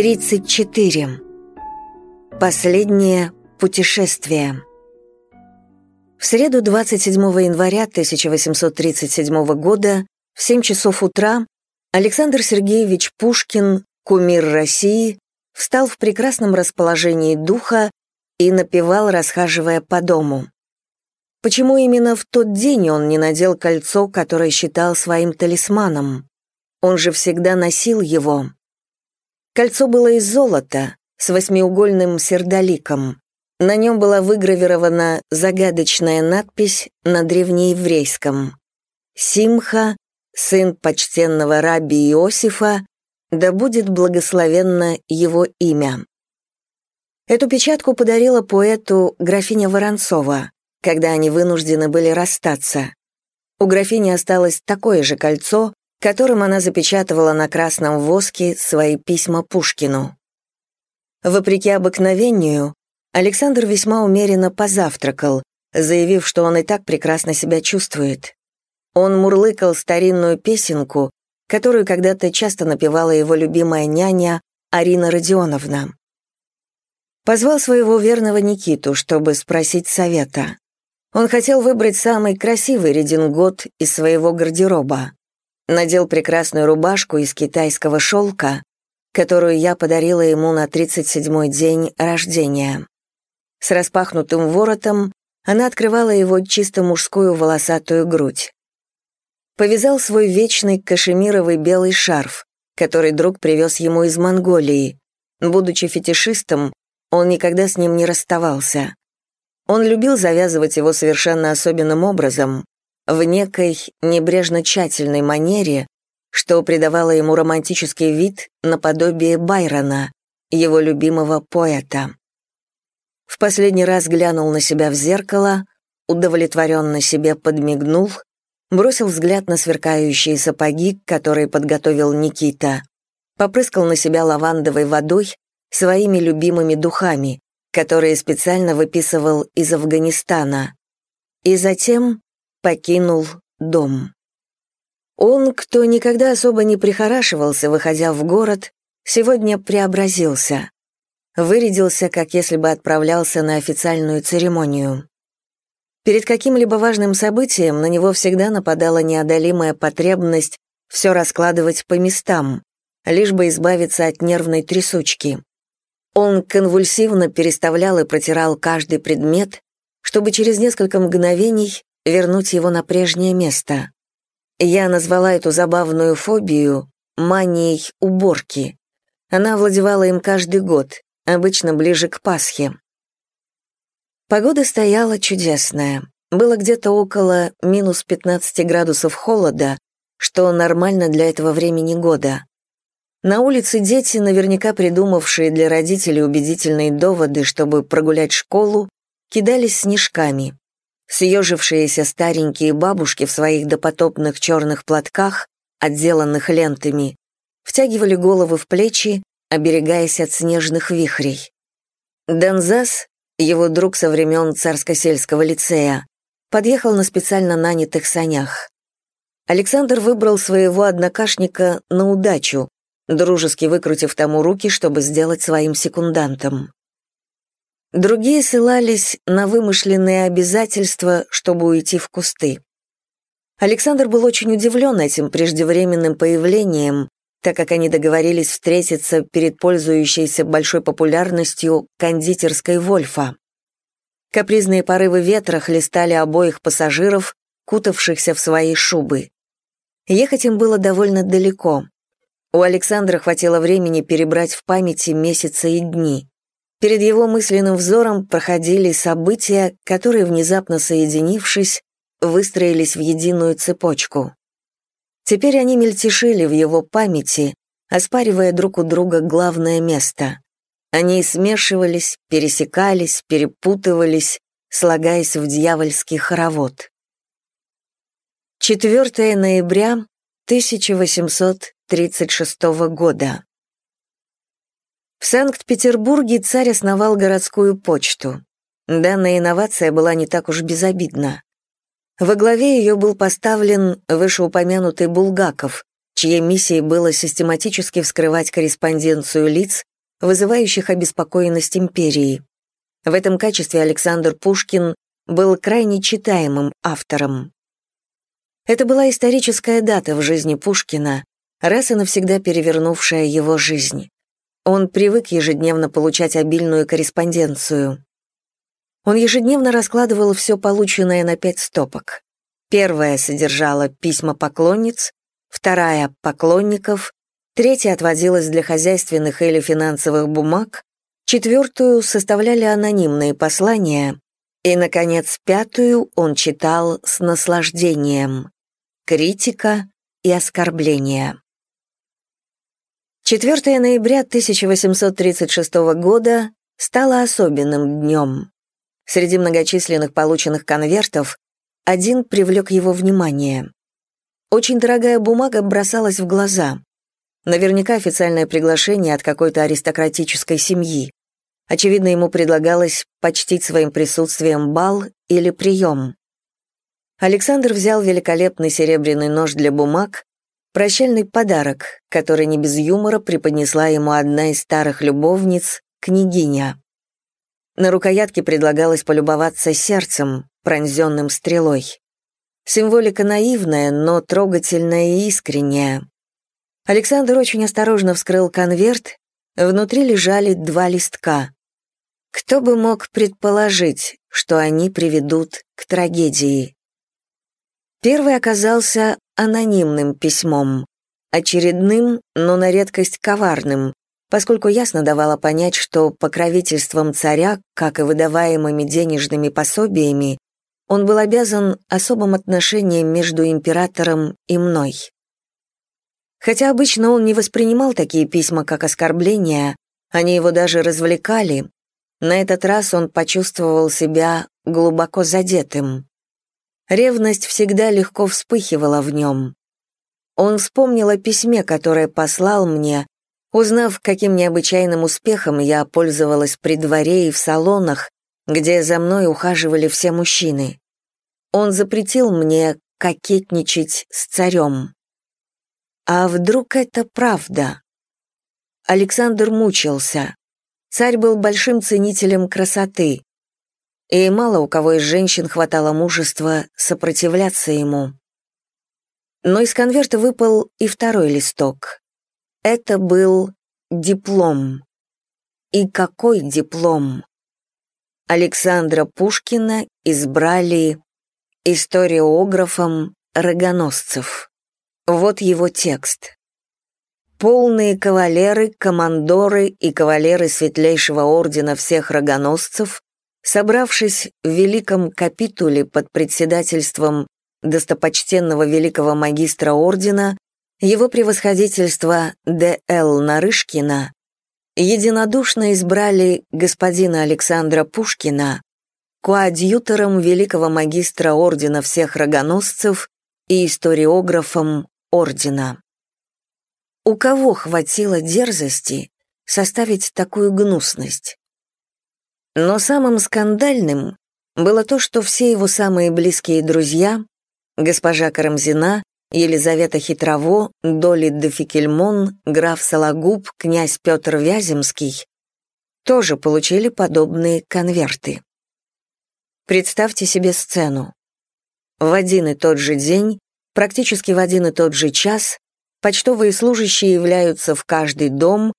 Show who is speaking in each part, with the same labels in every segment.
Speaker 1: 34. Последнее путешествие. В среду 27 января 1837 года в 7 часов утра Александр Сергеевич Пушкин, кумир России, встал в прекрасном расположении духа и напевал, расхаживая по дому. Почему именно в тот день он не надел кольцо, которое считал своим талисманом? Он же всегда носил его. Кольцо было из золота, с восьмиугольным сердоликом. На нем была выгравирована загадочная надпись на древнееврейском «Симха, сын почтенного раби Иосифа, да будет благословенно его имя». Эту печатку подарила поэту графиня Воронцова, когда они вынуждены были расстаться. У графини осталось такое же кольцо, которым она запечатывала на красном воске свои письма Пушкину. Вопреки обыкновению, Александр весьма умеренно позавтракал, заявив, что он и так прекрасно себя чувствует. Он мурлыкал старинную песенку, которую когда-то часто напевала его любимая няня Арина Родионовна. Позвал своего верного Никиту, чтобы спросить совета. Он хотел выбрать самый красивый редингот из своего гардероба надел прекрасную рубашку из китайского шелка, которую я подарила ему на 37-й день рождения. С распахнутым воротом она открывала его чисто мужскую волосатую грудь. Повязал свой вечный кашемировый белый шарф, который друг привез ему из Монголии. Будучи фетишистом, он никогда с ним не расставался. Он любил завязывать его совершенно особенным образом, в некой небрежно-тщательной манере, что придавало ему романтический вид наподобие Байрона, его любимого поэта. В последний раз глянул на себя в зеркало, удовлетворенно себе подмигнул, бросил взгляд на сверкающие сапоги, которые подготовил Никита, попрыскал на себя лавандовой водой, своими любимыми духами, которые специально выписывал из Афганистана, и затем покинул дом. Он, кто никогда особо не прихорашивался, выходя в город, сегодня преобразился. Вырядился, как если бы отправлялся на официальную церемонию. Перед каким-либо важным событием на него всегда нападала неодолимая потребность все раскладывать по местам, лишь бы избавиться от нервной трясучки. Он конвульсивно переставлял и протирал каждый предмет, чтобы через несколько мгновений вернуть его на прежнее место. Я назвала эту забавную фобию манией уборки. Она овладевала им каждый год, обычно ближе к Пасхе. Погода стояла чудесная. Было где-то около минус 15 градусов холода, что нормально для этого времени года. На улице дети, наверняка придумавшие для родителей убедительные доводы, чтобы прогулять школу, кидались снежками. Съежившиеся старенькие бабушки в своих допотопных черных платках, отделанных лентами, втягивали головы в плечи, оберегаясь от снежных вихрей. Донзас, его друг со времен царско-сельского лицея, подъехал на специально нанятых санях. Александр выбрал своего однокашника на удачу, дружески выкрутив тому руки, чтобы сделать своим секундантом. Другие ссылались на вымышленные обязательства, чтобы уйти в кусты. Александр был очень удивлен этим преждевременным появлением, так как они договорились встретиться перед пользующейся большой популярностью кондитерской Вольфа. Капризные порывы ветра хлестали обоих пассажиров, кутавшихся в свои шубы. Ехать им было довольно далеко. У Александра хватило времени перебрать в памяти месяцы и дни. Перед его мысленным взором проходили события, которые, внезапно соединившись, выстроились в единую цепочку. Теперь они мельтешили в его памяти, оспаривая друг у друга главное место. Они смешивались, пересекались, перепутывались, слагаясь в дьявольский хоровод. 4 ноября 1836 года. В Санкт-Петербурге царь основал городскую почту. Данная инновация была не так уж безобидна. Во главе ее был поставлен вышеупомянутый Булгаков, чьей миссией было систематически вскрывать корреспонденцию лиц, вызывающих обеспокоенность империи. В этом качестве Александр Пушкин был крайне читаемым автором. Это была историческая дата в жизни Пушкина, раз и навсегда перевернувшая его жизнь. Он привык ежедневно получать обильную корреспонденцию. Он ежедневно раскладывал все полученное на пять стопок. Первая содержала письма поклонниц, вторая — поклонников, третья отводилась для хозяйственных или финансовых бумаг, четвертую составляли анонимные послания, и, наконец, пятую он читал с наслаждением. Критика и оскорбления. 4 ноября 1836 года стало особенным днем. Среди многочисленных полученных конвертов один привлек его внимание. Очень дорогая бумага бросалась в глаза. Наверняка официальное приглашение от какой-то аристократической семьи. Очевидно, ему предлагалось почтить своим присутствием бал или прием. Александр взял великолепный серебряный нож для бумаг, прощальный подарок, который не без юмора преподнесла ему одна из старых любовниц, княгиня. На рукоятке предлагалось полюбоваться сердцем, пронзенным стрелой. Символика наивная, но трогательная и искренняя. Александр очень осторожно вскрыл конверт, внутри лежали два листка. Кто бы мог предположить, что они приведут к трагедии? Первый оказался анонимным письмом, очередным, но на редкость коварным, поскольку ясно давала понять, что покровительством царя, как и выдаваемыми денежными пособиями, он был обязан особым отношением между императором и мной. Хотя обычно он не воспринимал такие письма как оскорбления, они его даже развлекали, на этот раз он почувствовал себя глубоко задетым. Ревность всегда легко вспыхивала в нем. Он вспомнил о письме, которое послал мне, Узнав, каким необычайным успехом я пользовалась при дворе и в салонах, где за мной ухаживали все мужчины, он запретил мне кокетничать с царем. А вдруг это правда? Александр мучился. Царь был большим ценителем красоты, и мало у кого из женщин хватало мужества сопротивляться ему. Но из конверта выпал и второй листок. Это был диплом. И какой диплом? Александра Пушкина избрали историографом рогоносцев. Вот его текст. Полные кавалеры, командоры и кавалеры светлейшего ордена всех рогоносцев, собравшись в великом капитуле под председательством достопочтенного великого магистра ордена, его превосходительство Д.Л. Нарышкина единодушно избрали господина Александра Пушкина коадьютором великого магистра ордена всех рогоносцев и историографом ордена. У кого хватило дерзости составить такую гнусность? Но самым скандальным было то, что все его самые близкие друзья, госпожа Карамзина, Елизавета Хитрово, Доли де Фикельмон, граф Сологуб, князь Петр Вяземский тоже получили подобные конверты. Представьте себе сцену. В один и тот же день, практически в один и тот же час, почтовые служащие являются в каждый дом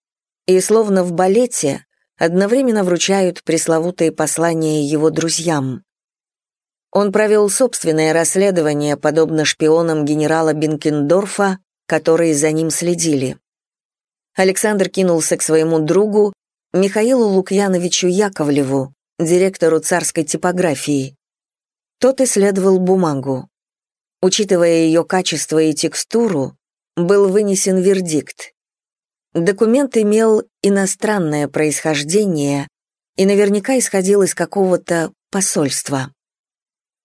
Speaker 1: и, словно в балете, одновременно вручают пресловутые послания его друзьям. Он провел собственное расследование, подобно шпионам генерала Бенкендорфа, которые за ним следили. Александр кинулся к своему другу, Михаилу Лукьяновичу Яковлеву, директору царской типографии. Тот исследовал бумагу. Учитывая ее качество и текстуру, был вынесен вердикт. Документ имел иностранное происхождение и наверняка исходил из какого-то посольства.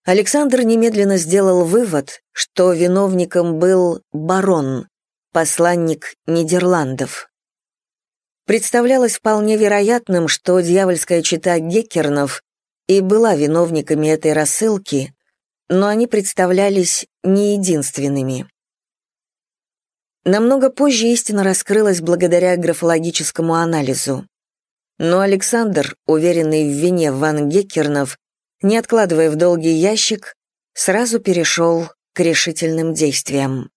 Speaker 1: Александр немедленно сделал вывод, что виновником был барон, посланник Нидерландов. Представлялось вполне вероятным, что дьявольская чита Геккернов и была виновниками этой рассылки, но они представлялись не единственными. Намного позже истина раскрылась благодаря графологическому анализу. Но Александр, уверенный в вине Ван Геккернов, не откладывая в долгий ящик, сразу перешел к решительным действиям.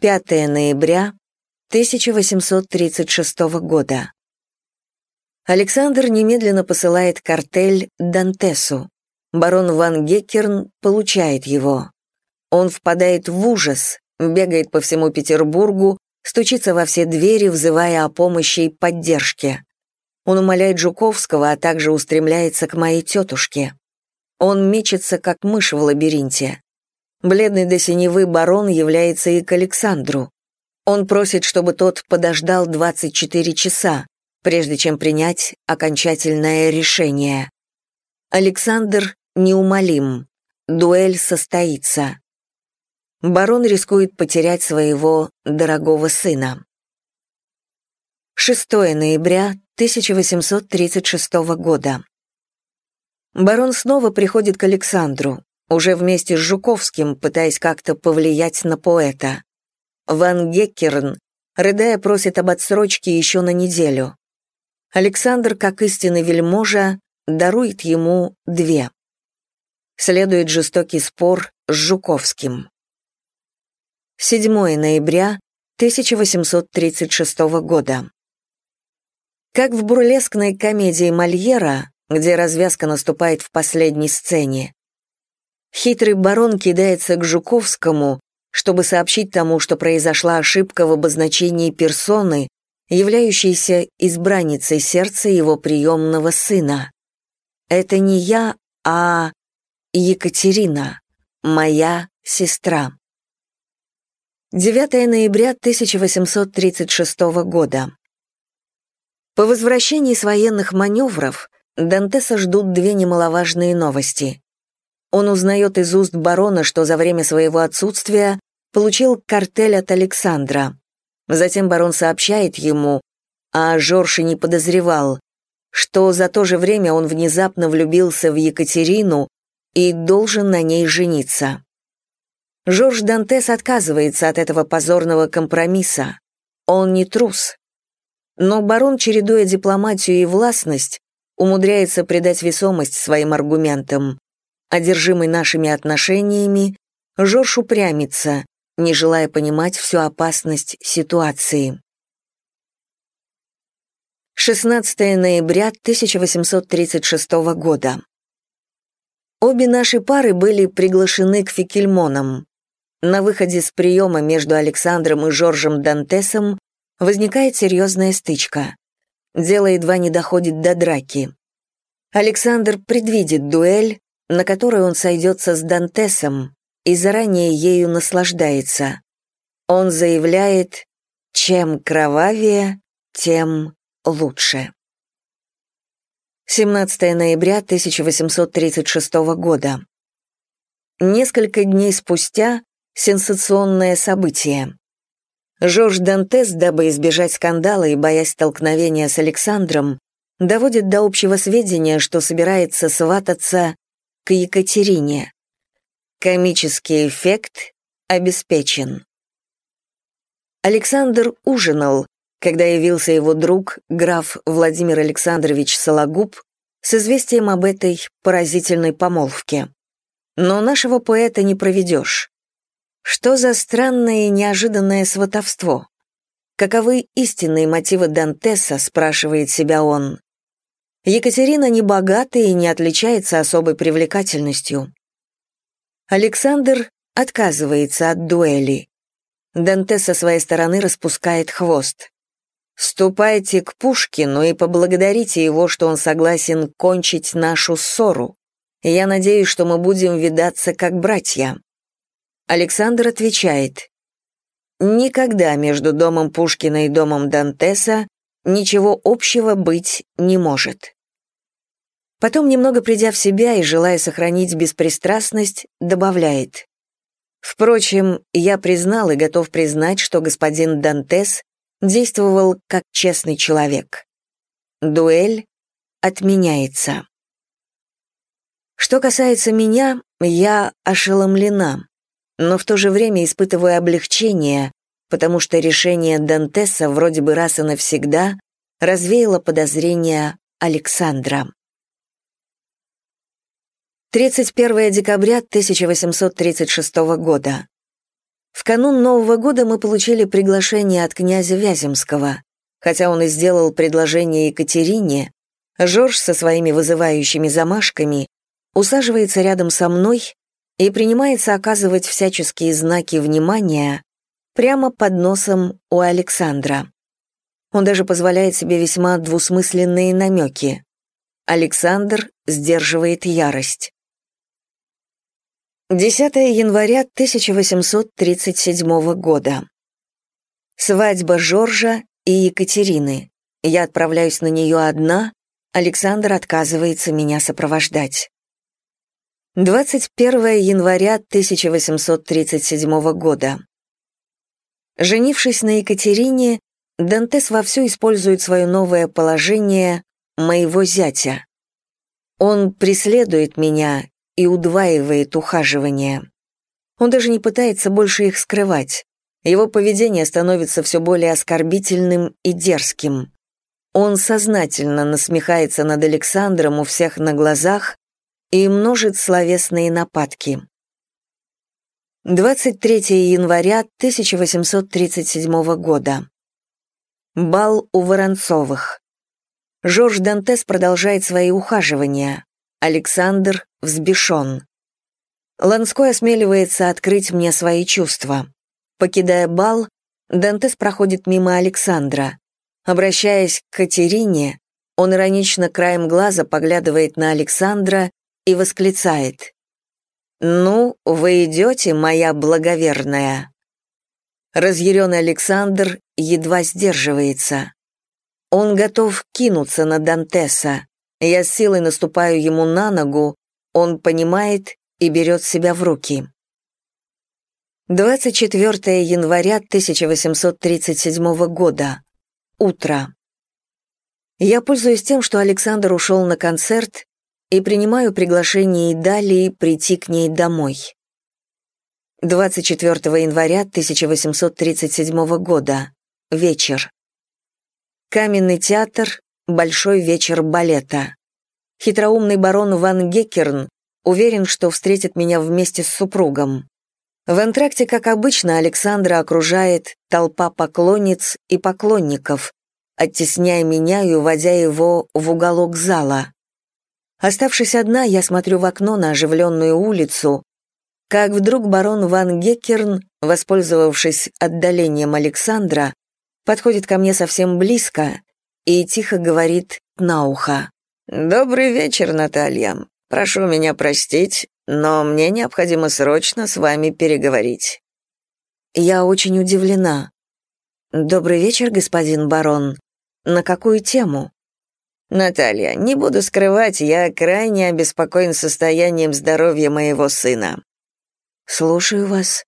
Speaker 1: 5 ноября 1836 года. Александр немедленно посылает картель Дантесу. Барон Ван Геккерн получает его. Он впадает в ужас, бегает по всему Петербургу, стучится во все двери, взывая о помощи и поддержке. Он умоляет Жуковского, а также устремляется к моей тетушке. Он мечется, как мышь в лабиринте. Бледный до синевы барон является и к Александру. Он просит, чтобы тот подождал 24 часа, прежде чем принять окончательное решение. Александр неумолим. Дуэль состоится. Барон рискует потерять своего дорогого сына. 6 ноября 1836 года. Барон снова приходит к Александру, уже вместе с Жуковским, пытаясь как-то повлиять на поэта. Ван Геккерн, рыдая, просит об отсрочке еще на неделю. Александр, как истинный вельможа, дарует ему две. Следует жестокий спор с Жуковским. 7 ноября 1836 года. Как в бурлескной комедии Мольера, где развязка наступает в последней сцене, хитрый барон кидается к Жуковскому, чтобы сообщить тому, что произошла ошибка в обозначении персоны, являющейся избранницей сердца его приемного сына. Это не я, а Екатерина, моя сестра. 9 ноября 1836 года. По возвращении с военных маневров Дантеса ждут две немаловажные новости. Он узнает из уст барона, что за время своего отсутствия получил картель от Александра. Затем барон сообщает ему, а Жорж не подозревал, что за то же время он внезапно влюбился в Екатерину и должен на ней жениться. Жорж Дантес отказывается от этого позорного компромисса. Он не трус. Но барон, чередуя дипломатию и властность, умудряется придать весомость своим аргументам. Одержимый нашими отношениями, Жорж упрямится, не желая понимать всю опасность ситуации. 16 ноября 1836 года. Обе наши пары были приглашены к Фикельмонам. На выходе с приема между Александром и Жоржем Дантесом возникает серьезная стычка. Дело едва не доходит до драки. Александр предвидит дуэль, на которой он сойдется с Дантесом, и заранее ею наслаждается. Он заявляет, чем кровавее, тем лучше. 17 ноября 1836 года. Несколько дней спустя сенсационное событие. Жорж Дантес, дабы избежать скандала и боясь столкновения с Александром, доводит до общего сведения, что собирается свататься к Екатерине. Комический эффект обеспечен. Александр ужинал, когда явился его друг, граф Владимир Александрович Сологуб, с известием об этой поразительной помолвке. Но нашего поэта не проведешь. Что за странное и неожиданное сватовство? Каковы истинные мотивы Дантеса, спрашивает себя он. Екатерина не богата и не отличается особой привлекательностью. Александр отказывается от дуэли. Дантес со своей стороны распускает хвост. «Ступайте к Пушкину и поблагодарите его, что он согласен кончить нашу ссору. Я надеюсь, что мы будем видаться как братья». Александр отвечает, «Никогда между домом Пушкина и домом Дантеса ничего общего быть не может». Потом, немного придя в себя и желая сохранить беспристрастность, добавляет, «Впрочем, я признал и готов признать, что господин Дантес действовал как честный человек. Дуэль отменяется. Что касается меня, я ошеломлена. Но в то же время испытываю облегчение, потому что решение Дантеса вроде бы раз и навсегда развеяло подозрения Александра. 31 декабря 1836 года. В канун Нового года мы получили приглашение от князя Вяземского. Хотя он и сделал предложение Екатерине, Жорж со своими вызывающими замашками усаживается рядом со мной и принимается оказывать всяческие знаки внимания прямо под носом у Александра. Он даже позволяет себе весьма двусмысленные намеки. Александр сдерживает ярость. 10 января 1837 года. Свадьба Жоржа и Екатерины. Я отправляюсь на нее одна, Александр отказывается меня сопровождать. 21 января 1837 года. Женившись на Екатерине, Дантес вовсю использует свое новое положение моего зятя. Он преследует меня и удваивает ухаживание. Он даже не пытается больше их скрывать. Его поведение становится все более оскорбительным и дерзким. Он сознательно насмехается над Александром у всех на глазах и множит словесные нападки. 23 января 1837 года. Бал у Воронцовых. Жорж Дантес продолжает свои ухаживания. Александр взбешен. Ланской осмеливается открыть мне свои чувства. Покидая бал, Дантес проходит мимо Александра. Обращаясь к Катерине, он иронично краем глаза поглядывает на Александра и восклицает. «Ну, вы идете, моя благоверная». Разъяренный Александр едва сдерживается. Он готов кинуться на Дантеса, я с силой наступаю ему на ногу, он понимает и берет себя в руки. 24 января 1837 года. Утро. Я пользуюсь тем, что Александр ушел на концерт, и принимаю приглашение Идалии прийти к ней домой. 24 января 1837 года. Вечер. Каменный театр, Большой вечер балета. Хитроумный барон Ван Геккерн уверен, что встретит меня вместе с супругом. В антракте, как обычно, Александра окружает толпа поклонниц и поклонников, оттесняя меня и уводя его в уголок зала. Оставшись одна, я смотрю в окно на оживленную улицу, как вдруг барон Ван Геккерн, воспользовавшись отдалением Александра, подходит ко мне совсем близко и тихо говорит на ухо. «Добрый вечер, Наталья. Прошу меня простить, но мне необходимо срочно с вами переговорить». Я очень удивлена. «Добрый вечер, господин барон. На какую тему?» «Наталья, не буду скрывать, я крайне обеспокоен состоянием здоровья моего сына». «Слушаю вас».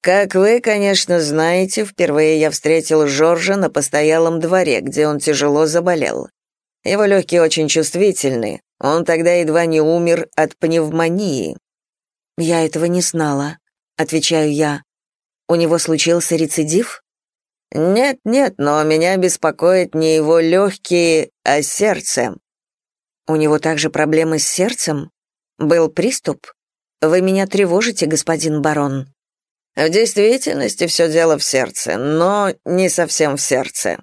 Speaker 1: Как вы, конечно, знаете, впервые я встретил Жоржа на постоялом дворе, где он тяжело заболел. Его легкие очень чувствительны. Он тогда едва не умер от пневмонии. Я этого не знала, отвечаю я. У него случился рецидив? Нет, нет, но меня беспокоит не его легкие, а сердце. У него также проблемы с сердцем? Был приступ? Вы меня тревожите, господин барон. В действительности все дело в сердце, но не совсем в сердце.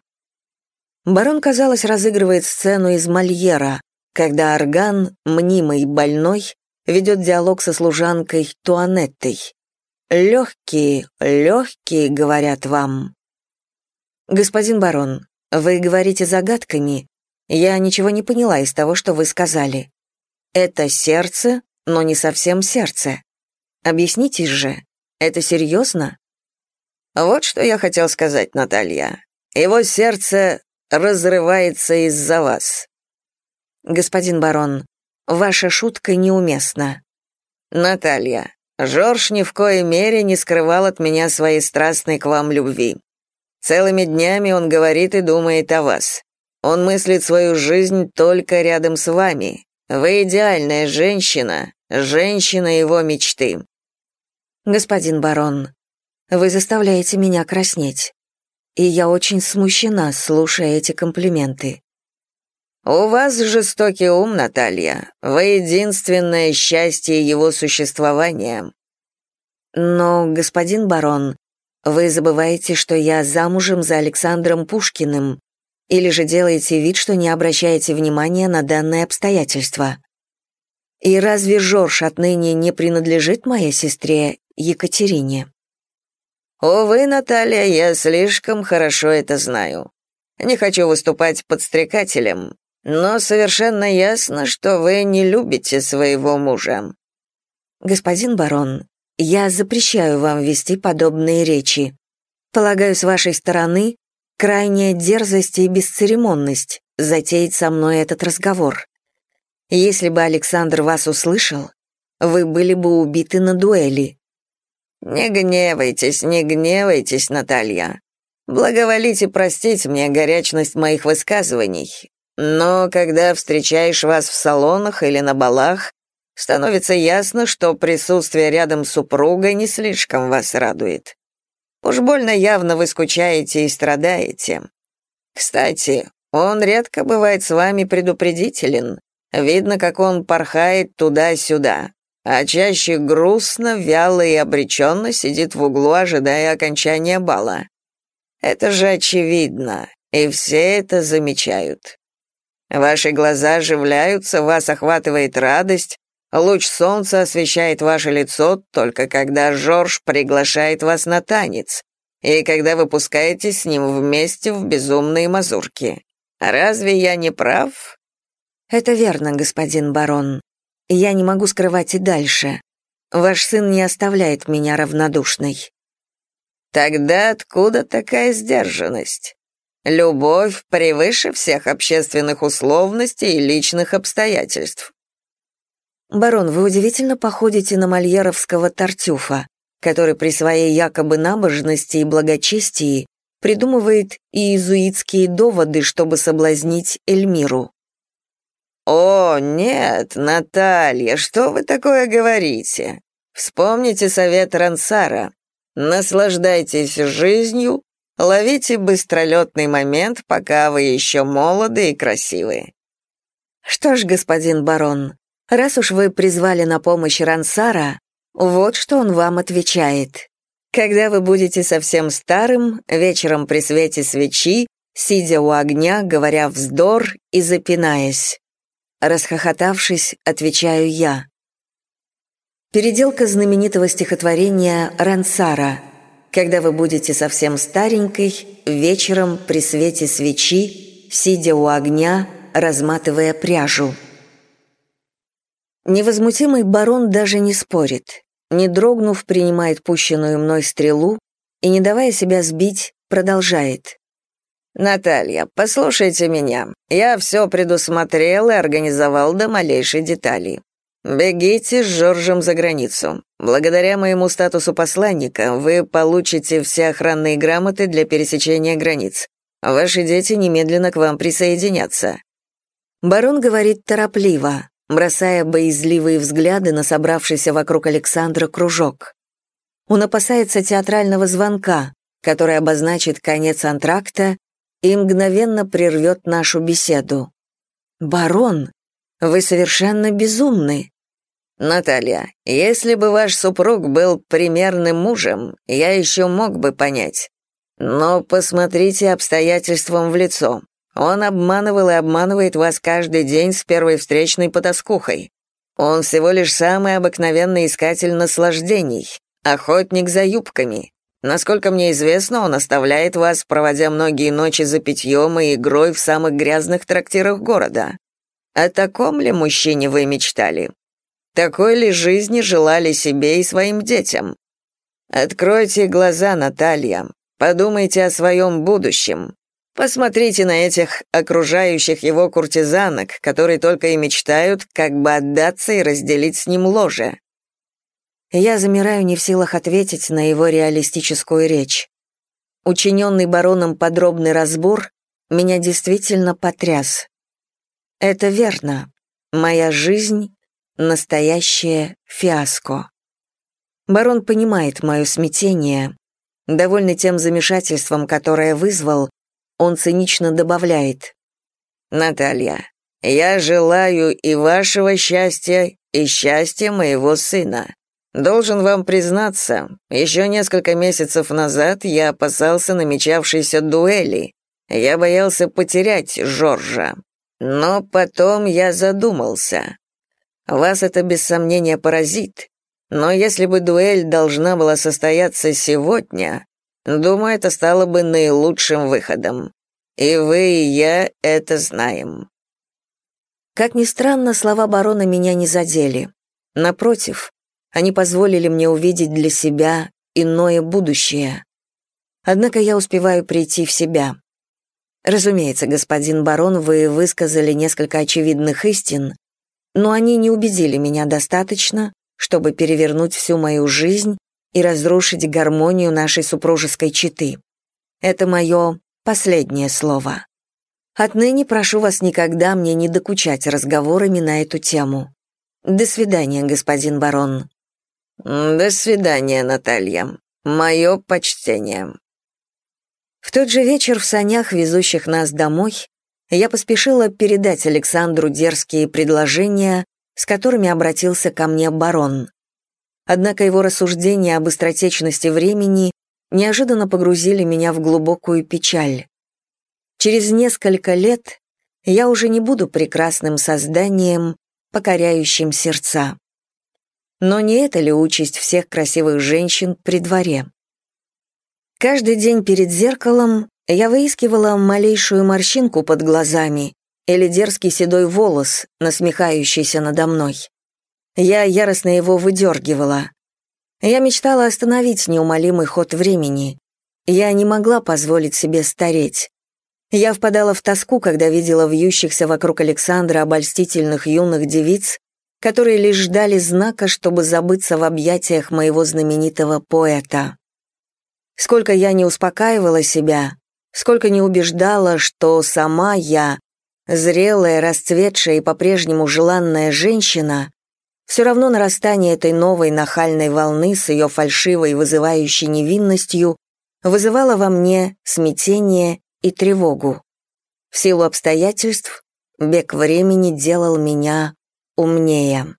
Speaker 1: Барон, казалось, разыгрывает сцену из Мольера, когда орган, мнимый больной, ведет диалог со служанкой Туанеттой. «Легкие, легкие, говорят вам». «Господин барон, вы говорите загадками. Я ничего не поняла из того, что вы сказали. Это сердце, но не совсем сердце. Объяснитесь же». Это серьезно?» «Вот что я хотел сказать, Наталья. Его сердце разрывается из-за вас». «Господин барон, ваша шутка неуместна». «Наталья, Жорж ни в коей мере не скрывал от меня своей страстной к вам любви. Целыми днями он говорит и думает о вас. Он мыслит свою жизнь только рядом с вами. Вы идеальная женщина, женщина его мечты. «Господин барон, вы заставляете меня краснеть, и я очень смущена, слушая эти комплименты».
Speaker 2: «У вас жестокий ум, Наталья. Вы единственное счастье его существования».
Speaker 1: «Но, господин барон, вы забываете, что я замужем за Александром Пушкиным, или же делаете вид, что не обращаете внимания на данное обстоятельство. И разве Жорж отныне не принадлежит моей сестре Екатерине?
Speaker 2: Увы, Наталья, я слишком хорошо это знаю. Не хочу выступать подстрекателем, но совершенно ясно, что вы не любите своего мужа.
Speaker 1: Господин барон, я запрещаю вам вести подобные речи. Полагаю, с вашей стороны крайняя дерзость и бесцеремонность затеять со мной этот разговор. Если бы Александр вас услышал, вы были бы убиты на дуэли.
Speaker 2: Не гневайтесь, не гневайтесь, Наталья. Благоволите простить мне горячность моих высказываний. Но когда встречаешь вас в салонах или на балах, становится ясно, что присутствие рядом супруга не слишком вас радует. Уж больно явно вы скучаете и страдаете. Кстати, он редко бывает с вами предупредителен. Видно, как он порхает туда-сюда, а чаще грустно, вяло и обреченно сидит в углу, ожидая окончания бала. Это же очевидно, и все это замечают. Ваши глаза оживляются, вас охватывает радость, луч солнца освещает ваше лицо только когда Жорж приглашает вас на танец и когда вы пускаетесь с ним вместе в безумные мазурки. Разве я не прав?»
Speaker 1: «Это верно, господин барон. Я не могу скрывать и дальше. Ваш сын не оставляет меня равнодушной».
Speaker 2: «Тогда откуда такая сдержанность? Любовь превыше всех общественных условностей и личных обстоятельств».
Speaker 1: «Барон, вы удивительно походите на мольеровского Тартюфа, который при своей якобы набожности и благочестии придумывает иезуитские доводы, чтобы соблазнить Эльмиру.
Speaker 2: «О, нет, Наталья, что вы такое говорите? Вспомните совет Рансара. Наслаждайтесь жизнью, ловите быстролетный момент, пока вы еще молоды и красивы».
Speaker 1: «Что ж, господин барон, раз уж вы призвали на помощь Рансара, вот что он вам отвечает. Когда вы будете совсем старым, вечером при свете свечи, сидя у огня, говоря вздор и запинаясь. Расхохотавшись, отвечаю я. Переделка знаменитого стихотворения Рансара «Когда вы будете совсем старенькой, вечером при свете свечи, сидя у огня, разматывая пряжу». Невозмутимый барон даже не спорит, не дрогнув, принимает пущенную мной стрелу и, не давая себя сбить, продолжает.
Speaker 2: «Наталья, послушайте меня. Я все предусмотрел и организовал до малейшей детали. Бегите с Жоржем за границу. Благодаря моему статусу посланника вы получите все охранные грамоты для пересечения границ. Ваши дети немедленно к вам присоединятся».
Speaker 1: Барон говорит торопливо, бросая боязливые взгляды на собравшийся вокруг Александра кружок. Он опасается театрального звонка, который обозначит конец антракта и мгновенно прервет нашу беседу. «Барон, вы совершенно безумны».
Speaker 2: «Наталья, если бы ваш супруг был примерным мужем, я еще мог бы понять. Но посмотрите обстоятельствам в лицо. Он обманывал и обманывает вас каждый день с первой встречной потаскухой. Он всего лишь самый обыкновенный искатель наслаждений, охотник за юбками. Насколько мне известно, он оставляет вас, проводя многие ночи за питьем и игрой в самых грязных трактирах города. О таком ли мужчине вы мечтали? Такой ли жизни желали себе и своим детям? Откройте глаза, Наталья. Подумайте о своем будущем. Посмотрите на этих окружающих его куртизанок, которые только и мечтают, как бы отдаться и разделить с ним ложе.
Speaker 1: Я замираю не в силах ответить на его реалистическую речь. Учиненный бароном подробный разбор меня действительно потряс. Это верно. Моя жизнь — настоящее фиаско. Барон понимает мое смятение. Довольный тем замешательством, которое вызвал, он цинично добавляет.
Speaker 2: «Наталья, я желаю и вашего счастья, и счастья моего сына. Должен вам признаться, еще несколько месяцев назад я опасался намечавшейся дуэли. Я боялся потерять Жоржа. Но потом я задумался. Вас это без сомнения поразит, но если бы дуэль должна была состояться сегодня, думаю, это стало бы наилучшим выходом. И вы, и я это знаем.
Speaker 1: Как ни странно, слова барона меня не задели. Напротив, они позволили мне увидеть для себя иное будущее. Однако я успеваю прийти в себя. Разумеется, господин барон, вы высказали несколько очевидных истин, но они не убедили меня достаточно, чтобы перевернуть всю мою жизнь и разрушить гармонию нашей супружеской четы. Это мое последнее слово. Отныне прошу вас никогда мне не докучать разговорами на эту тему. До свидания, господин барон.
Speaker 2: До свидания, Наталья. Мое почтение.
Speaker 1: В тот же вечер в санях, везущих нас домой, я поспешила передать Александру дерзкие предложения, с которыми обратился ко мне барон. Однако его рассуждения об быстротечности времени неожиданно погрузили меня в глубокую печаль. Через несколько лет я уже не буду прекрасным созданием, покоряющим сердца. Но не это ли участь всех красивых женщин при дворе? Каждый день перед зеркалом я выискивала малейшую морщинку под глазами или дерзкий седой волос, насмехающийся надо мной. Я яростно его выдергивала. Я мечтала остановить неумолимый ход времени. Я не могла позволить себе стареть. Я впадала в тоску, когда видела вьющихся вокруг Александра обольстительных юных девиц, которые лишь ждали знака, чтобы забыться в объятиях моего знаменитого поэта. Сколько я не успокаивала себя, сколько не убеждала, что сама я, зрелая, расцветшая и по-прежнему желанная женщина, все равно нарастание этой новой нахальной волны с ее фальшивой вызывающей невинностью вызывало во мне смятение и тревогу. В силу обстоятельств бег времени делал меня умнее.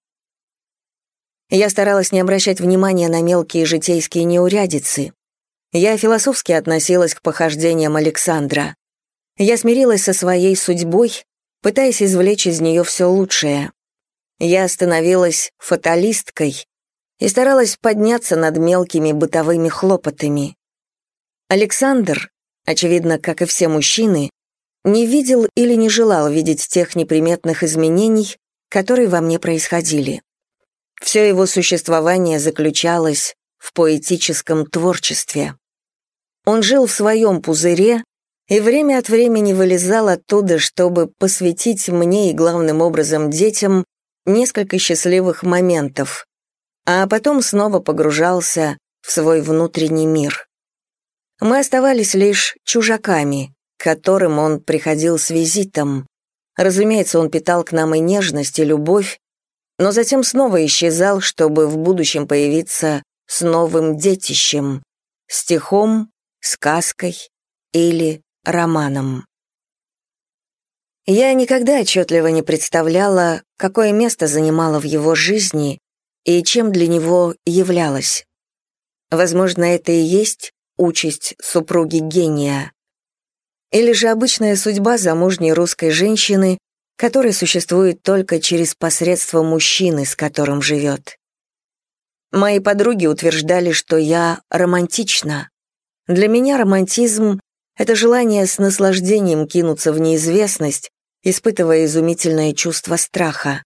Speaker 1: Я старалась не обращать внимания на мелкие житейские неурядицы, я философски относилась к похождениям Александра. Я смирилась со своей судьбой, пытаясь извлечь из нее все лучшее. Я становилась фаталисткой и старалась подняться над мелкими бытовыми хлопотами. Александр, очевидно, как и все мужчины, не видел или не желал видеть тех неприметных изменений, которые во мне происходили. Все его существование заключалось в поэтическом творчестве. Он жил в своем пузыре и время от времени вылезал оттуда, чтобы посвятить мне и главным образом детям несколько счастливых моментов, а потом снова погружался в свой внутренний мир. Мы оставались лишь чужаками, к которым он приходил с визитом. Разумеется, он питал к нам и нежность, и любовь, но затем снова исчезал, чтобы в будущем появиться с новым детищем, стихом, сказкой или романом. Я никогда отчетливо не представляла, какое место занимала в его жизни и чем для него являлась. Возможно, это и есть участь супруги гения. Или же обычная судьба замужней русской женщины, которая существует только через посредство мужчины, с которым живет. Мои подруги утверждали, что я романтична. Для меня романтизм — это желание с наслаждением кинуться в неизвестность, испытывая изумительное чувство страха.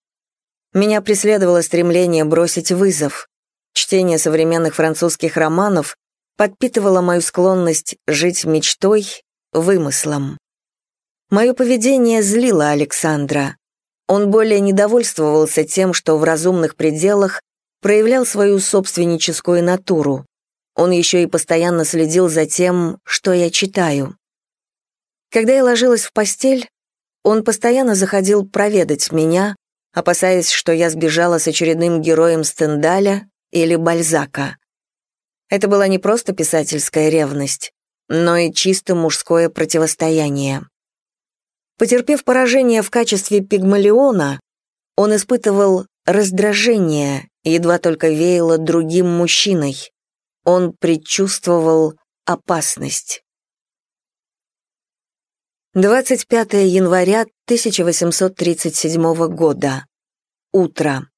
Speaker 1: Меня преследовало стремление бросить вызов. Чтение современных французских романов подпитывало мою склонность жить мечтой, вымыслом. Мое поведение злило Александра. Он более недовольствовался тем, что в разумных пределах проявлял свою собственническую натуру. Он еще и постоянно следил за тем, что я читаю. Когда я ложилась в постель, он постоянно заходил проведать меня, опасаясь, что я сбежала с очередным героем Стендаля или Бальзака. Это была не просто писательская ревность, но и чисто мужское противостояние. Потерпев поражение в качестве пигмалиона, он испытывал раздражение, едва только веяло другим мужчиной. Он предчувствовал опасность. 25 января 1837 года. Утро.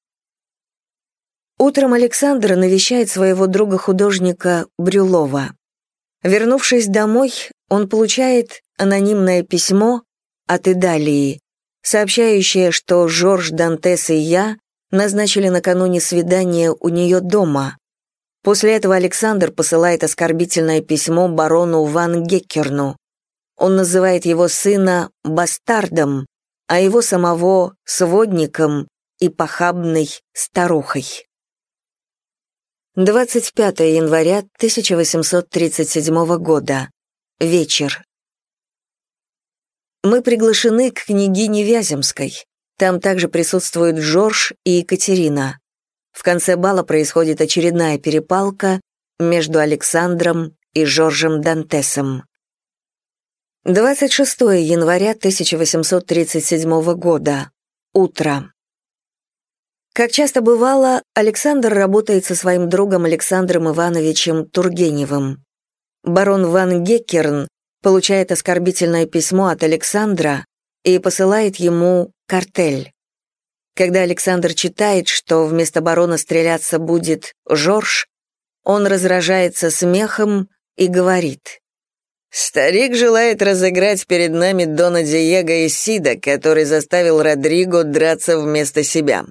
Speaker 1: Утром Александр навещает своего друга-художника Брюлова. Вернувшись домой, он получает анонимное письмо от Идалии, сообщающее, что Жорж Дантес и я назначили накануне свидание у нее дома. После этого Александр посылает оскорбительное письмо барону Ван Геккерну. Он называет его сына бастардом, а его самого сводником и похабной старухой. 25 января 1837 года. Вечер. Мы приглашены к княгине Вяземской. Там также присутствуют Жорж и Екатерина. В конце бала происходит очередная перепалка между Александром и Жоржем Дантесом. 26 января 1837 года. Утро. Как часто бывало, Александр работает со своим другом Александром Ивановичем Тургеневым. Барон Ван Геккерн получает оскорбительное письмо от Александра и посылает ему картель. Когда Александр читает, что вместо барона стреляться будет Жорж, он разражается смехом и говорит. «Старик желает разыграть перед нами Дона Диего и Сида, который заставил Родриго драться вместо себя.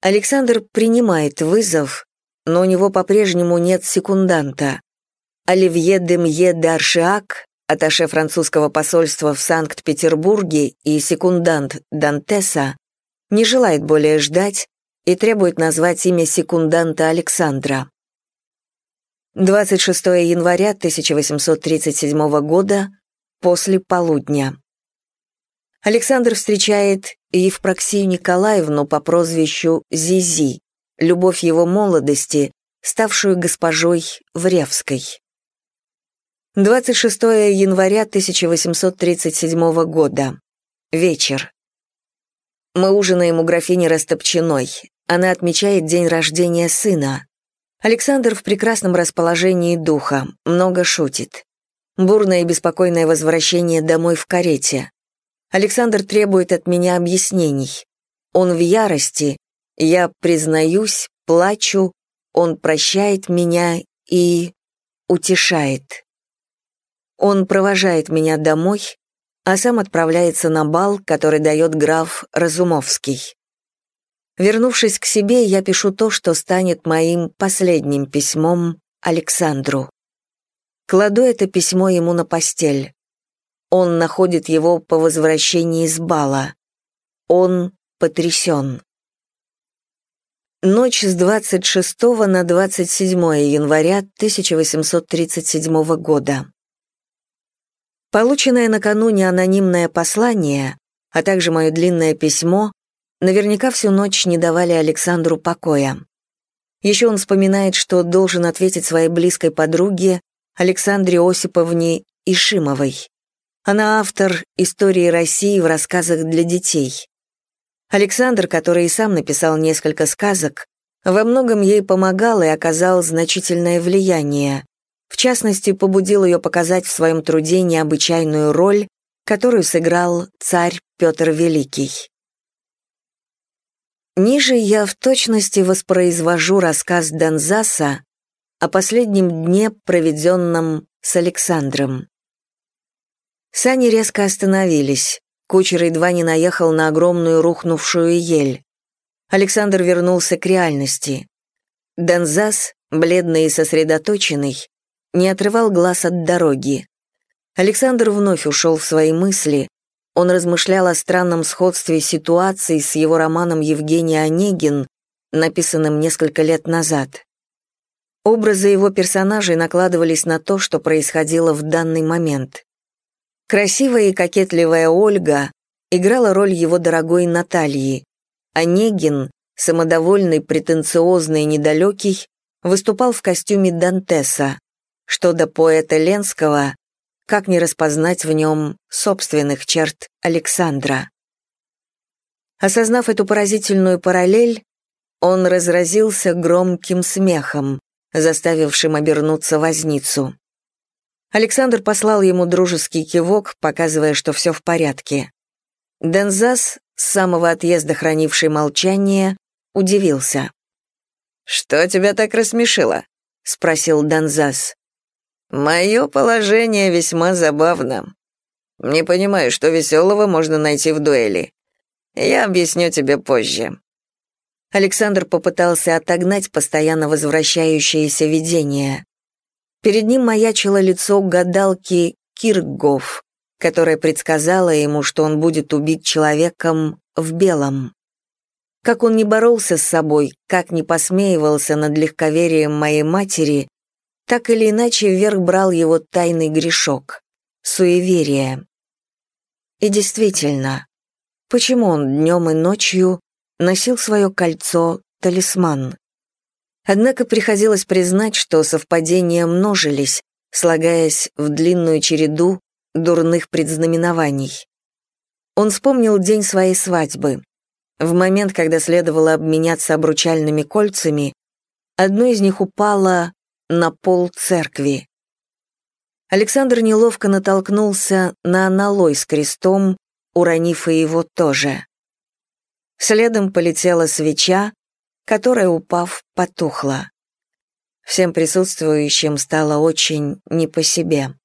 Speaker 1: Александр принимает вызов, но у него по-прежнему нет секунданта. Оливье Демье Даршиак, атташе французского посольства в Санкт-Петербурге и секундант Дантеса, не желает более ждать и требует назвать имя секунданта Александра. 26 января 1837 года, после полудня. Александр встречает Евпроксию Николаевну по прозвищу Зизи, любовь его молодости, ставшую госпожой Вревской. 26 января 1837 года. Вечер. Мы ужинаем у графини Растопчиной. Она отмечает день рождения сына. Александр в прекрасном расположении духа, много шутит. Бурное и беспокойное возвращение домой в карете. Александр требует от меня объяснений. Он в ярости, я признаюсь, плачу, он прощает меня и утешает. Он провожает меня домой, а сам отправляется на бал, который дает граф Разумовский. Вернувшись к себе, я пишу то, что станет моим последним письмом Александру. Кладу это письмо ему на постель. Он находит его по возвращении из бала. Он потрясен. Ночь с 26 на 27 января 1837 года. Полученное накануне анонимное послание, а также мое длинное письмо, наверняка всю ночь не давали Александру покоя. Еще он вспоминает, что должен ответить своей близкой подруге Александре Осиповне Ишимовой. Она автор «Истории России» в рассказах для детей. Александр, который и сам написал несколько сказок, во многом ей помогал и оказал значительное влияние. В частности, побудил ее показать в своем труде необычайную роль, которую сыграл царь Петр Великий. Ниже я в точности воспроизвожу рассказ Донзаса о последнем дне, проведенном с Александром. Сани резко остановились. Кучер едва не наехал на огромную рухнувшую ель. Александр вернулся к реальности. Донзас, бледный и сосредоточенный, не отрывал глаз от дороги. Александр вновь ушел в свои мысли. Он размышлял о странном сходстве ситуации с его романом «Евгений Онегин», написанным несколько лет назад. Образы его персонажей накладывались на то, что происходило в данный момент. Красивая и кокетливая Ольга играла роль его дорогой Натальи. Онегин самодовольный, претенциозный и недалекий, выступал в костюме Дантеса, что до поэта Ленского, как не распознать в нем собственных черт Александра. Осознав эту поразительную параллель, он разразился громким смехом, заставившим обернуться возницу. Александр послал ему дружеский кивок, показывая, что все в порядке. Дензас, с самого отъезда хранивший молчание, удивился. «Что тебя так рассмешило?» — спросил Дензас. «Мое положение весьма забавно. Не понимаю, что веселого можно найти в дуэли. Я объясню тебе позже». Александр попытался отогнать постоянно возвращающееся видение. Перед ним маячило лицо гадалки Киргов, которая предсказала ему, что он будет убит человеком в белом. Как он не боролся с собой, как не посмеивался над легковерием моей матери, так или иначе вверх брал его тайный грешок — суеверие. И действительно, почему он днем и ночью носил свое кольцо-талисман? Однако приходилось признать, что совпадения множились, слагаясь в длинную череду дурных предзнаменований. Он вспомнил день своей свадьбы. В момент, когда следовало обменяться обручальными кольцами, одно из них упало на пол церкви. Александр неловко натолкнулся на аналой с крестом, уронив и его тоже. Следом полетела свеча, которая, упав, потухла. Всем присутствующим стало очень не по себе.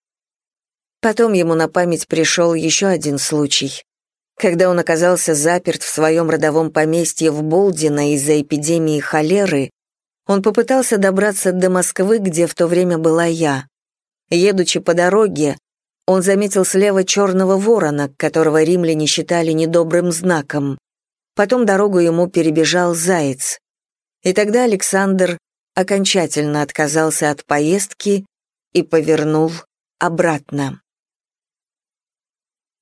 Speaker 1: Потом ему на память пришел еще один случай. Когда он оказался заперт в своем родовом поместье в Болдино из-за эпидемии холеры, он попытался добраться до Москвы, где в то время была я. Едучи по дороге, он заметил слева черного ворона, которого римляне считали недобрым знаком. Потом дорогу ему перебежал заяц. И тогда Александр окончательно отказался от поездки и повернул обратно.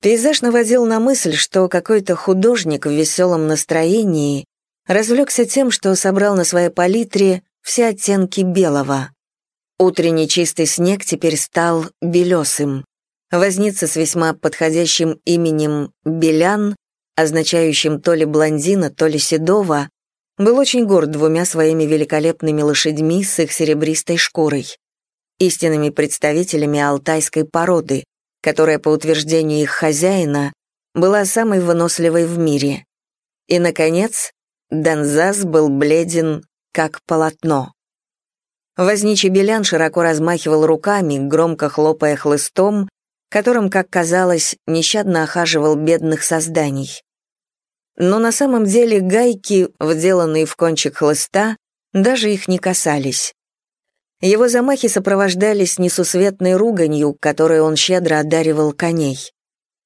Speaker 1: Пейзаж наводил на мысль, что какой-то художник в веселом настроении развлекся тем, что собрал на своей палитре все оттенки белого. Утренний чистый снег теперь стал белесым. Возница с весьма подходящим именем Белян, означающим то ли блондина, то ли седого, был очень горд двумя своими великолепными лошадьми с их серебристой шкурой, истинными представителями алтайской породы, которая, по утверждению их хозяина, была самой выносливой в мире. И, наконец, Донзас был бледен, как полотно. Возничий Белян широко размахивал руками, громко хлопая хлыстом, которым, как казалось, нещадно охаживал бедных созданий. Но на самом деле гайки, вделанные в кончик хлыста, даже их не касались. Его замахи сопровождались несусветной руганью, которой он щедро одаривал коней.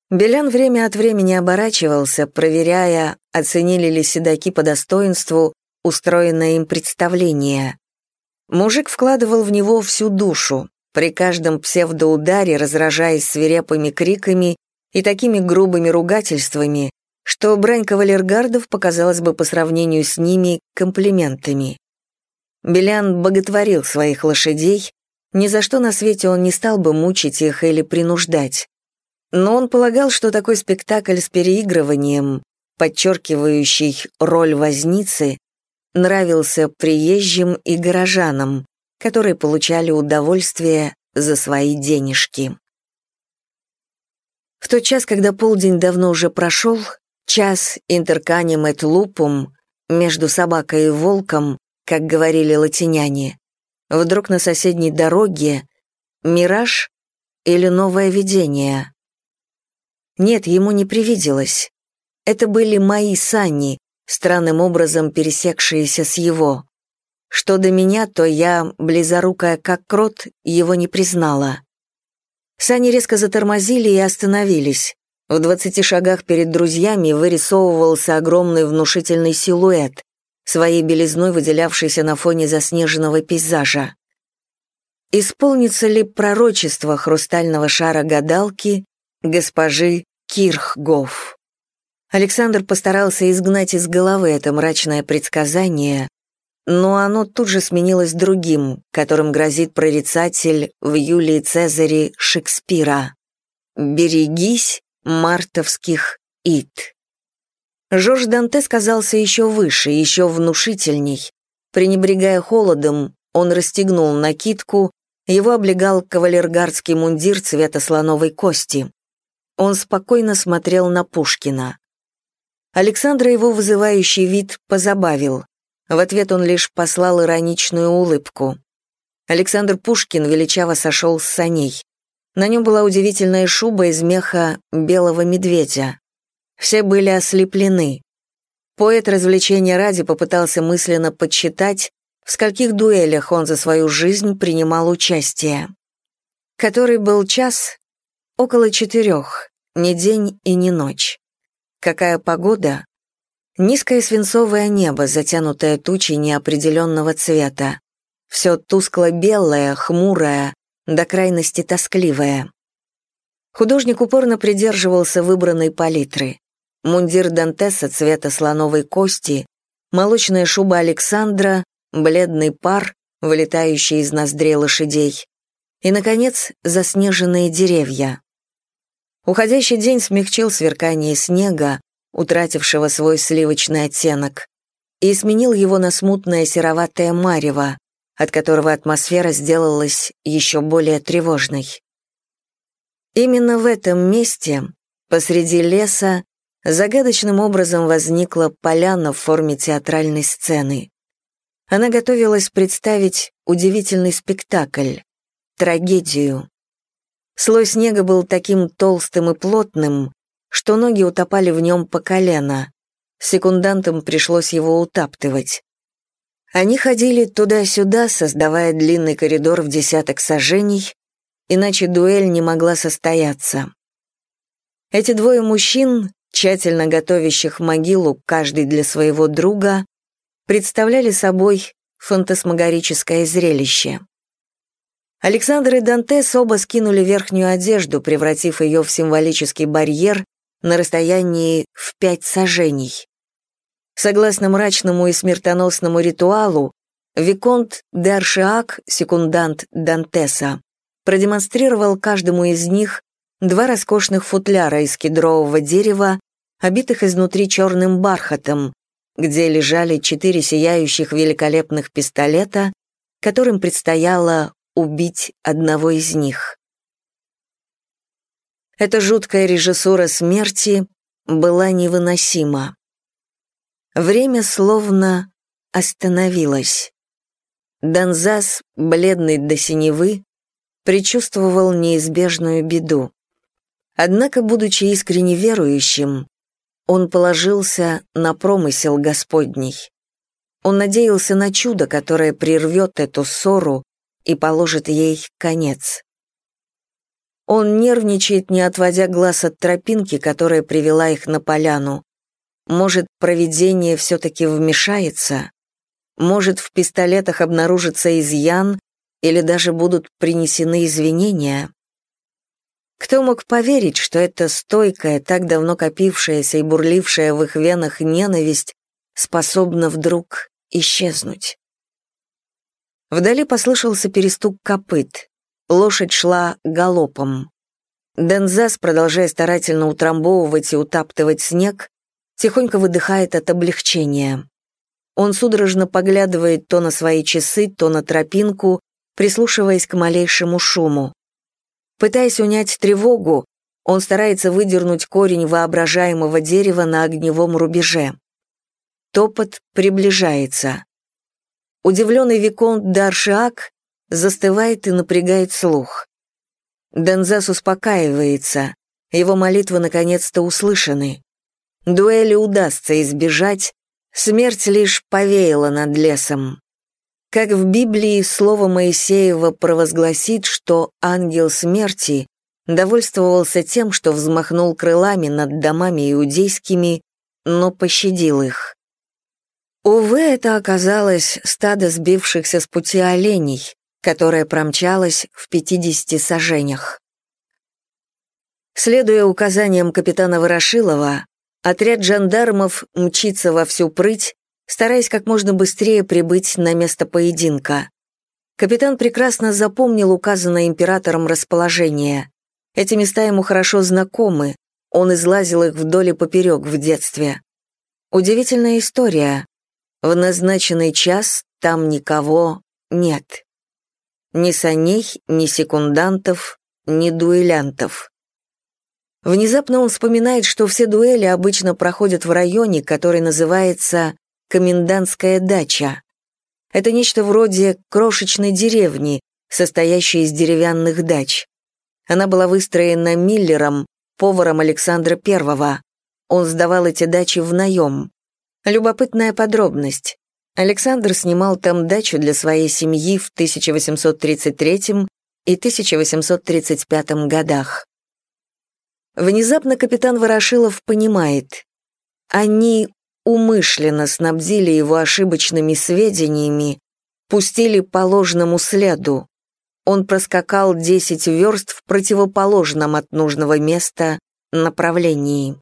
Speaker 1: Белян время от времени оборачивался, проверяя, оценили ли седаки по достоинству устроенное им представление. Мужик вкладывал в него всю душу, при каждом псевдоударе разражаясь свирепыми криками и такими грубыми ругательствами, что брань кавалергардов показалась бы по сравнению с ними комплиментами. Белян боготворил своих лошадей, ни за что на свете он не стал бы мучить их или принуждать. Но он полагал, что такой спектакль с переигрыванием, подчеркивающий роль возницы, нравился приезжим и горожанам, которые получали удовольствие за свои денежки. В тот час, когда полдень давно уже прошел, час интерканем et лупум между собакой и волком, как говорили латиняне, вдруг на соседней дороге мираж или новое видение. Нет, ему не привиделось. Это были мои сани, странным образом пересекшиеся с его. Что до меня, то я, близорукая как крот, его не признала. Сани резко затормозили и остановились. В двадцати шагах перед друзьями вырисовывался огромный внушительный силуэт своей белизной выделявшийся на фоне заснеженного пейзажа. Исполнится ли пророчество хрустального шара гадалки госпожи Кирхгоф? Александр постарался изгнать из головы это мрачное предсказание, но оно тут же сменилось другим, которым грозит прорицатель в Юлии Цезаре Шекспира. «Берегись мартовских ид». Жорж Данте сказался еще выше, еще внушительней. Пренебрегая холодом, он расстегнул накидку, его облегал кавалергардский мундир цвета слоновой кости. Он спокойно смотрел на Пушкина. Александра его вызывающий вид позабавил. В ответ он лишь послал ироничную улыбку. Александр Пушкин величаво сошел с саней. На нем была удивительная шуба из меха белого медведя. Все были ослеплены. Поэт развлечения ради попытался мысленно подсчитать, в скольких дуэлях он за свою жизнь принимал участие. Который был час? Около четырех, ни день и ни ночь. Какая погода? Низкое свинцовое небо, затянутое тучей неопределенного цвета. Все тускло-белое, хмурое, до крайности тоскливое. Художник упорно придерживался выбранной палитры. Мундир Дантеса цвета слоновой кости, молочная шуба Александра, бледный пар, вылетающий из ноздрей лошадей, и, наконец, заснеженные деревья. Уходящий день смягчил сверкание снега, утратившего свой сливочный оттенок, и сменил его на смутное сероватое марево, от которого атмосфера сделалась еще более тревожной. Именно в этом месте, посреди леса, загадочным образом возникла поляна в форме театральной сцены. Она готовилась представить удивительный спектакль, трагедию. Слой снега был таким толстым и плотным, что ноги утопали в нем по колено. Секундантам пришлось его утаптывать. Они ходили туда-сюда, создавая длинный коридор в десяток сажений, иначе дуэль не могла состояться. Эти двое мужчин, тщательно готовящих могилу каждый для своего друга, представляли собой фантасмагорическое зрелище. Александр и Дантес оба скинули верхнюю одежду, превратив ее в символический барьер на расстоянии в пять сажений. Согласно мрачному и смертоносному ритуалу, Виконт Д'Аршиак, секундант Дантеса, продемонстрировал каждому из них два роскошных футляра из кедрового дерева, обитых изнутри черным бархатом, где лежали четыре сияющих великолепных пистолета, которым предстояло убить одного из них. Эта жуткая режиссура смерти была невыносима. Время словно остановилось. Донзас, бледный до синевы, предчувствовал неизбежную беду. Однако, будучи искренне верующим, он положился на промысел Господний. Он надеялся на чудо, которое прервет эту ссору и положит ей конец. Он нервничает, не отводя глаз от тропинки, которая привела их на поляну. Может, провидение все-таки вмешается? Может, в пистолетах обнаружится изъян или даже будут принесены извинения? Кто мог поверить, что эта стойкая, так давно копившаяся и бурлившая в их венах ненависть способна вдруг исчезнуть? Вдали послышался перестук копыт. Лошадь шла галопом. Дензас, продолжая старательно утрамбовывать и утаптывать снег, тихонько выдыхает от облегчения. Он судорожно поглядывает то на свои часы, то на тропинку, прислушиваясь к малейшему шуму. Пытаясь унять тревогу, он старается выдернуть корень воображаемого дерева на огневом рубеже. Топот приближается. Удивленный Виконт Даршиак застывает и напрягает слух. Дензас успокаивается, его молитвы наконец-то услышаны. Дуэли удастся избежать, смерть лишь повеяла над лесом. Как в Библии слово Моисеева провозгласит, что ангел смерти довольствовался тем, что взмахнул крылами над домами иудейскими, но пощадил их. Увы, это оказалось стадо сбившихся с пути оленей, которая промчалась в 50 сажениях. Следуя указаниям капитана Ворошилова, Отряд жандармов мчится во всю прыть, стараясь как можно быстрее прибыть на место поединка. Капитан прекрасно запомнил указанное императором расположение. Эти места ему хорошо знакомы, он излазил их вдоль и поперек в детстве. Удивительная история. В назначенный час там никого нет. Ни саней, ни секундантов, ни дуэлянтов. Внезапно он вспоминает, что все дуэли обычно проходят в районе, который называется «Комендантская дача». Это нечто вроде крошечной деревни, состоящей из деревянных дач. Она была выстроена Миллером, поваром Александра I. Он сдавал эти дачи в наем. Любопытная подробность. Александр снимал там дачу для своей семьи в 1833 и 1835 годах. Внезапно капитан Ворошилов понимает, они умышленно снабдили его ошибочными сведениями, пустили по ложному следу. Он проскакал 10 верст в противоположном от нужного места направлении.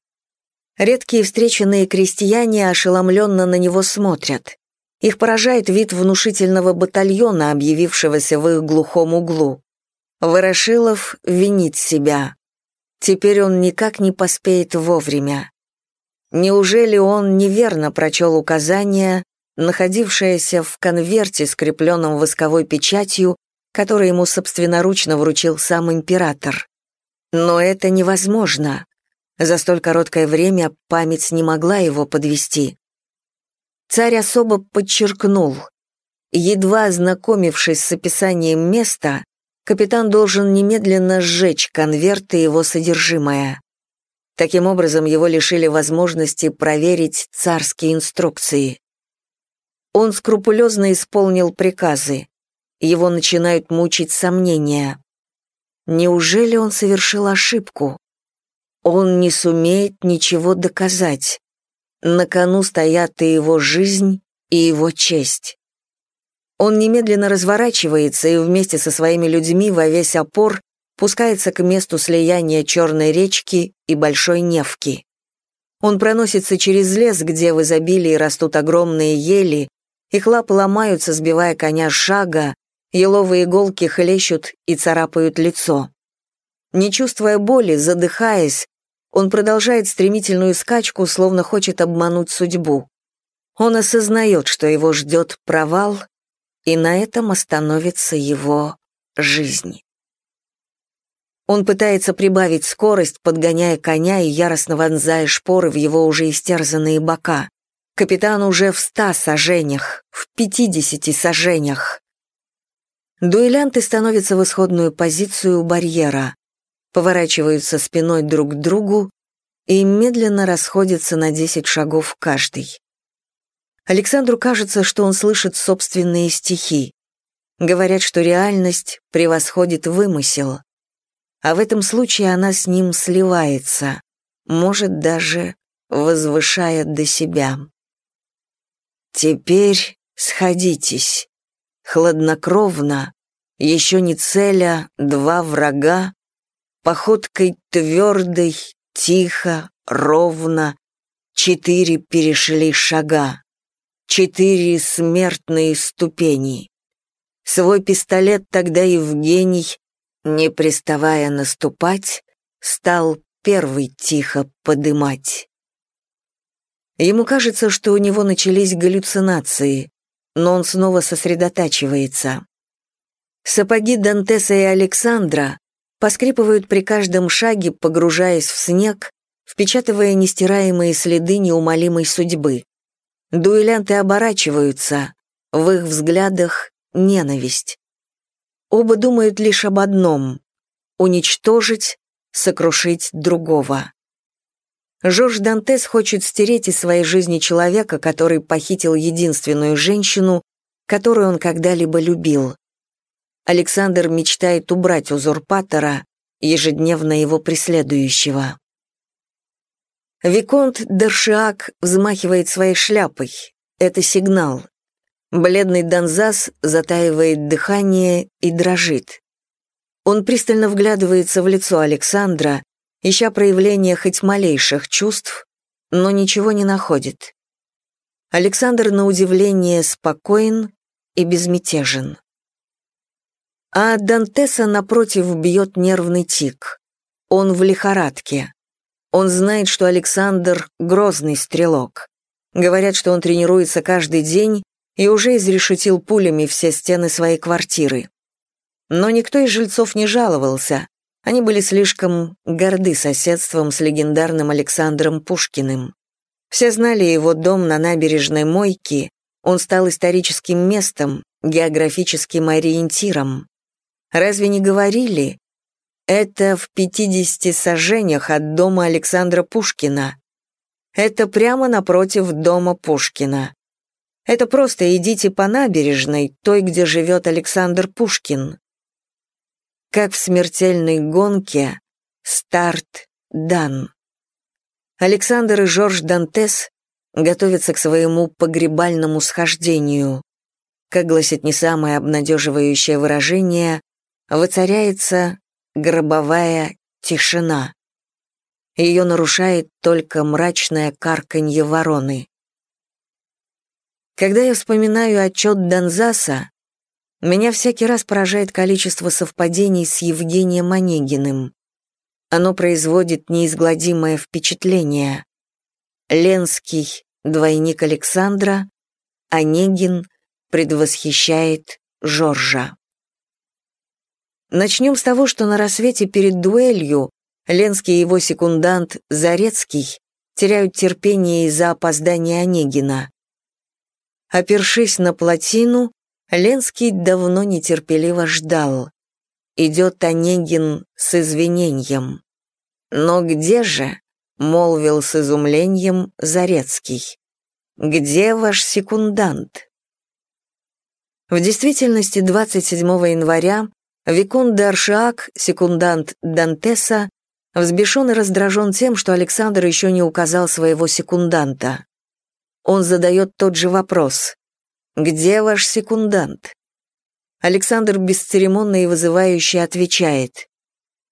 Speaker 1: Редкие встреченные крестьяне ошеломленно на него смотрят. Их поражает вид внушительного батальона, объявившегося в их глухом углу. Ворошилов винит себя. Теперь он никак не поспеет вовремя. Неужели он неверно прочел указание, находившееся в конверте, скрепленном восковой печатью, который ему собственноручно вручил сам император? Но это невозможно. За столь короткое время память не могла его подвести. Царь особо подчеркнул. Едва ознакомившись с описанием места, капитан должен немедленно сжечь конверт и его содержимое. Таким образом, его лишили возможности проверить царские инструкции. Он скрупулезно исполнил приказы. Его начинают мучить сомнения. Неужели он совершил ошибку? Он не сумеет ничего доказать. На кону стоят и его жизнь, и его честь. Он немедленно разворачивается и вместе со своими людьми во весь опор пускается к месту слияния Черной речки и Большой Невки. Он проносится через лес, где в изобилии растут огромные ели, их лапы ломаются, сбивая коня с шага, еловые иголки хлещут и царапают лицо. Не чувствуя боли, задыхаясь, он продолжает стремительную скачку, словно хочет обмануть судьбу. Он осознает, что его ждет провал, и на этом остановится его жизнь. Он пытается прибавить скорость, подгоняя коня и яростно вонзая шпоры в его уже истерзанные бока. Капитан уже в ста сажениях, в пятидесяти сажениях. Дуэлянты становятся в исходную позицию у барьера поворачиваются спиной друг к другу и медленно расходятся на десять шагов каждый. Александру кажется, что он слышит собственные стихи. Говорят, что реальность превосходит вымысел. А в этом случае она с ним сливается, может даже возвышая до себя. Теперь сходитесь. Хладнокровно, еще не целя два врага, Походкой твердой, тихо, ровно, Четыре перешли шага, Четыре смертные ступени. Свой пистолет тогда Евгений, не приставая наступать, Стал первый тихо подымать. Ему кажется, что у него начались галлюцинации, но он снова сосредотачивается. Сапоги Дантеса и Александра поскрипывают при каждом шаге, погружаясь в снег, впечатывая нестираемые следы неумолимой судьбы. Дуэлянты оборачиваются, в их взглядах ненависть. Оба думают лишь об одном — уничтожить, сокрушить другого. Жорж Дантес хочет стереть из своей жизни человека, который похитил единственную женщину, которую он когда-либо любил. Александр мечтает убрать узурпатора, ежедневно его преследующего. Виконт Дершиак взмахивает своей шляпой. Это сигнал. Бледный Донзас затаивает дыхание и дрожит. Он пристально вглядывается в лицо Александра, ища проявления хоть малейших чувств, но ничего не находит. Александр, на удивление, спокоен и безмятежен. А Дантеса, напротив, бьет нервный тик. Он в лихорадке. Он знает, что Александр — грозный стрелок. Говорят, что он тренируется каждый день и уже изрешетил пулями все стены своей квартиры. Но никто из жильцов не жаловался, они были слишком горды соседством с легендарным Александром Пушкиным. Все знали его дом на набережной Мойки, он стал историческим местом, географическим ориентиром. Разве не говорили? Это в 50 сажениях от дома Александра Пушкина. Это прямо напротив дома Пушкина. Это просто идите по набережной, той, где живет Александр Пушкин. Как в смертельной гонке, старт дан. Александр и Жорж Дантес готовятся к своему погребальному схождению. Как гласит не самое обнадеживающее выражение, воцаряется гробовая тишина. Ее нарушает только мрачное карканье вороны. Когда я вспоминаю отчет Донзаса, меня всякий раз поражает количество совпадений с Евгением Онегиным. Оно производит неизгладимое впечатление. Ленский — двойник Александра, Онегин предвосхищает Жоржа. Начнем с того, что на рассвете перед дуэлью Ленский и его секундант Зарецкий теряют терпение из-за опоздания Онегина. Опершись на плотину, Ленский давно нетерпеливо ждал. Идет Онегин с извинением. «Но где же?» — молвил с изумлением Зарецкий. «Где ваш секундант?» В действительности, 27 января Викон де Аршиак, секундант Дантеса, взбешен и раздражен тем, что Александр еще не указал своего секунданта. Он задает тот же вопрос. «Где ваш секундант?» Александр бесцеремонно и вызывающе отвечает.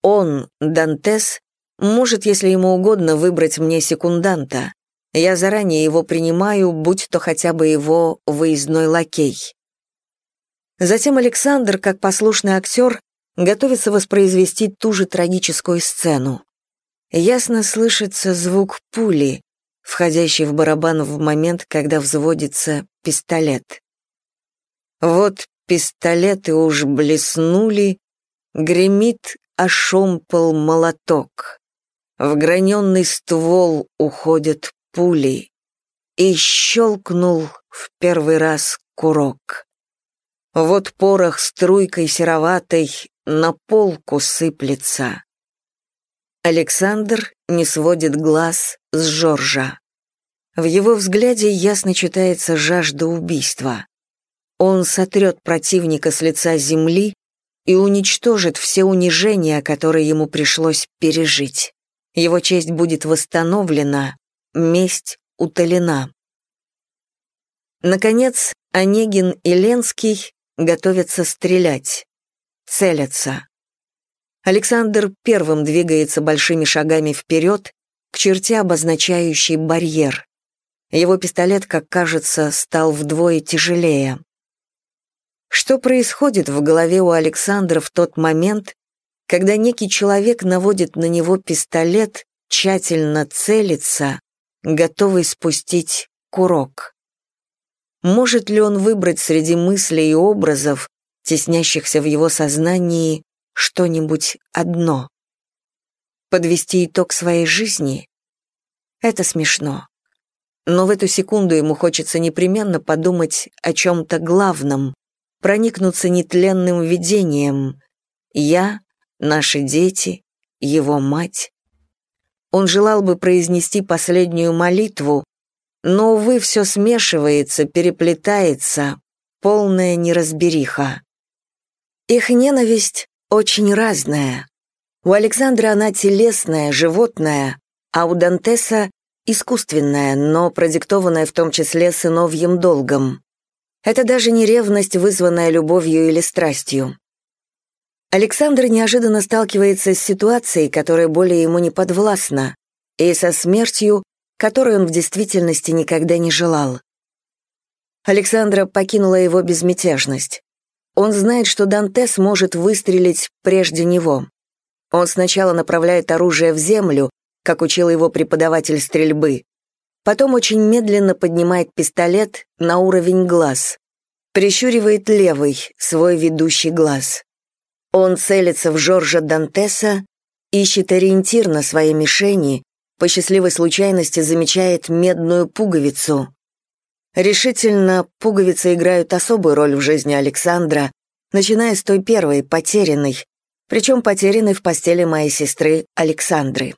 Speaker 1: «Он, Дантес, может, если ему угодно, выбрать мне секунданта. Я заранее его принимаю, будь то хотя бы его выездной лакей». Затем Александр, как послушный актер, готовится воспроизвести ту же трагическую сцену. Ясно слышится звук пули, входящий в барабан в момент, когда взводится пистолет. Вот пистолеты уж блеснули, гремит ошомпал молоток. В граненный ствол уходят пули, и щелкнул в первый раз курок. Вот порох струйкой сероватой на полку сыплется. Александр не сводит глаз с Жоржа. В его взгляде ясно читается жажда убийства. Он сотрет противника с лица земли и уничтожит все унижения, которые ему пришлось пережить. Его честь будет восстановлена, месть утолена. Наконец, Онегин и Ленский готовятся стрелять, целятся. Александр первым двигается большими шагами вперед к черте, обозначающей барьер. Его пистолет, как кажется, стал вдвое тяжелее. Что происходит в голове у Александра в тот момент, когда некий человек наводит на него пистолет, тщательно целится, готовый спустить курок? Может ли он выбрать среди мыслей и образов, теснящихся в его сознании, что-нибудь одно. Подвести итог своей жизни? Это смешно. Но в эту секунду ему хочется непременно подумать о чем-то главном, проникнуться нетленным видением. Я, наши дети, его мать. Он желал бы произнести последнюю молитву, но, увы, все смешивается, переплетается, полная неразбериха. Их ненависть очень разная. У Александра она телесная, животная, а у Дантеса искусственная, но продиктованная в том числе сыновьим долгом. Это даже не ревность, вызванная любовью или страстью. Александр неожиданно сталкивается с ситуацией, которая более ему не подвластна, и со смертью, которой он в действительности никогда не желал. Александра покинула его безмятежность. Он знает, что Дантес может выстрелить прежде него. Он сначала направляет оружие в землю, как учил его преподаватель стрельбы, потом очень медленно поднимает пистолет на уровень глаз, прищуривает левый, свой ведущий глаз. Он целится в Жоржа Дантеса, ищет ориентир на своей мишени, по счастливой случайности замечает медную пуговицу. Решительно, пуговицы играют особую роль в жизни Александра, начиная с той первой, потерянной, причем потерянной в постели моей сестры Александры.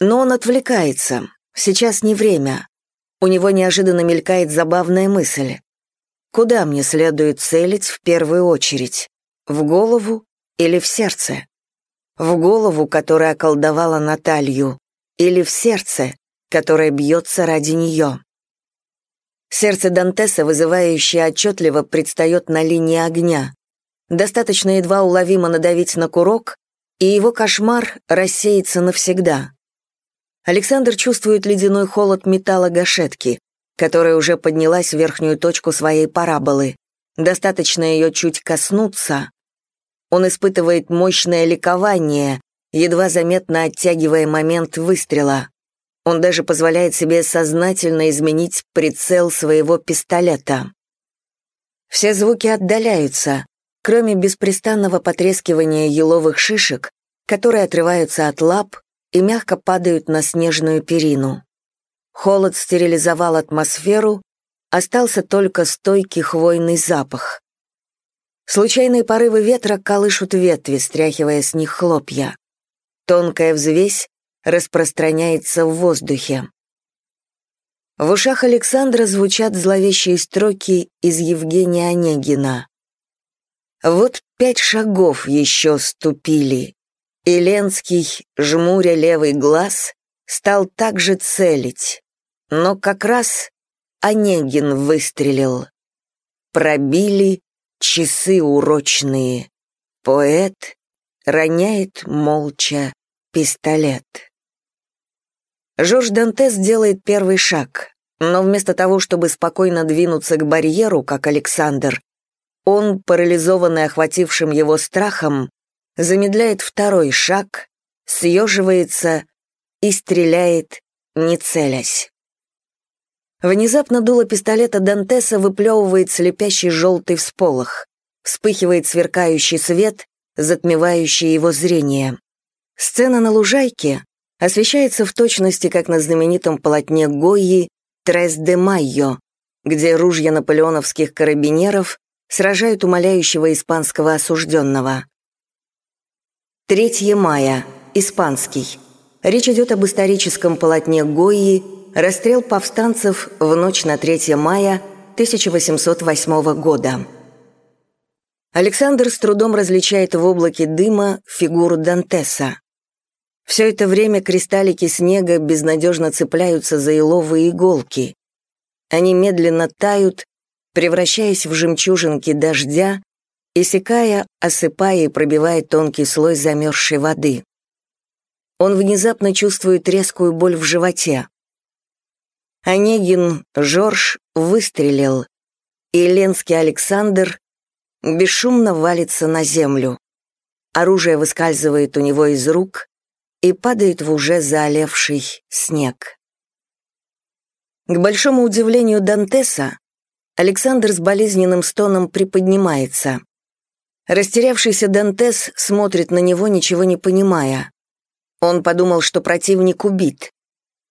Speaker 1: Но он отвлекается, сейчас не время. У него неожиданно мелькает забавная мысль. Куда мне следует целить в первую очередь? В голову или в сердце? В голову, которая околдовала Наталью, или в сердце, которое бьется ради нее? Сердце Дантеса, вызывающее отчетливо, предстает на линии огня. Достаточно едва уловимо надавить на курок, и его кошмар рассеется навсегда. Александр чувствует ледяной холод металла гашетки, которая уже поднялась в верхнюю точку своей параболы. Достаточно ее чуть коснуться. Он испытывает мощное ликование, едва заметно оттягивая момент выстрела. Он даже позволяет себе сознательно изменить прицел своего пистолета. Все звуки отдаляются, кроме беспрестанного потрескивания еловых шишек, которые отрываются от лап и мягко падают на снежную перину. Холод стерилизовал атмосферу, остался только стойкий хвойный запах. Случайные порывы ветра колышут ветви, стряхивая с них хлопья. Тонкая взвесь распространяется в воздухе. В ушах Александра звучат зловещие строки из Евгения Онегина. Вот пять шагов еще ступили, и Ленский, жмуря левый глаз, стал также целить. Но как раз Онегин выстрелил. Пробили часы урочные. Поэт роняет молча пистолет. Жорж Дантес делает первый шаг, но вместо того, чтобы спокойно двинуться к барьеру, как Александр, он, парализованный охватившим его страхом, замедляет второй шаг, съеживается и стреляет, не целясь. Внезапно дуло пистолета Дантеса выплевывает слепящий желтый всполох. Вспыхивает сверкающий свет, затмевающий его зрение. Сцена на лужайке освещается в точности, как на знаменитом полотне Гойи «Трес де Майо», где ружья наполеоновских карабинеров сражают умоляющего испанского осужденного. 3 мая. Испанский. Речь идет об историческом полотне Гойи Расстрел повстанцев в ночь на 3 мая 1808 года. Александр с трудом различает в облаке дыма фигуру Дантеса. Все это время кристаллики снега безнадежно цепляются за еловые иголки. Они медленно тают, превращаясь в жемчужинки дождя, иссякая, осыпая и пробивая тонкий слой замерзшей воды. Он внезапно чувствует резкую боль в животе. Онегин Жорж выстрелил, и Ленский Александр бесшумно валится на землю. Оружие выскальзывает у него из рук и падает в уже заолевший снег. К большому удивлению Дантеса, Александр с болезненным стоном приподнимается. Растерявшийся Дантес смотрит на него, ничего не понимая. Он подумал, что противник убит.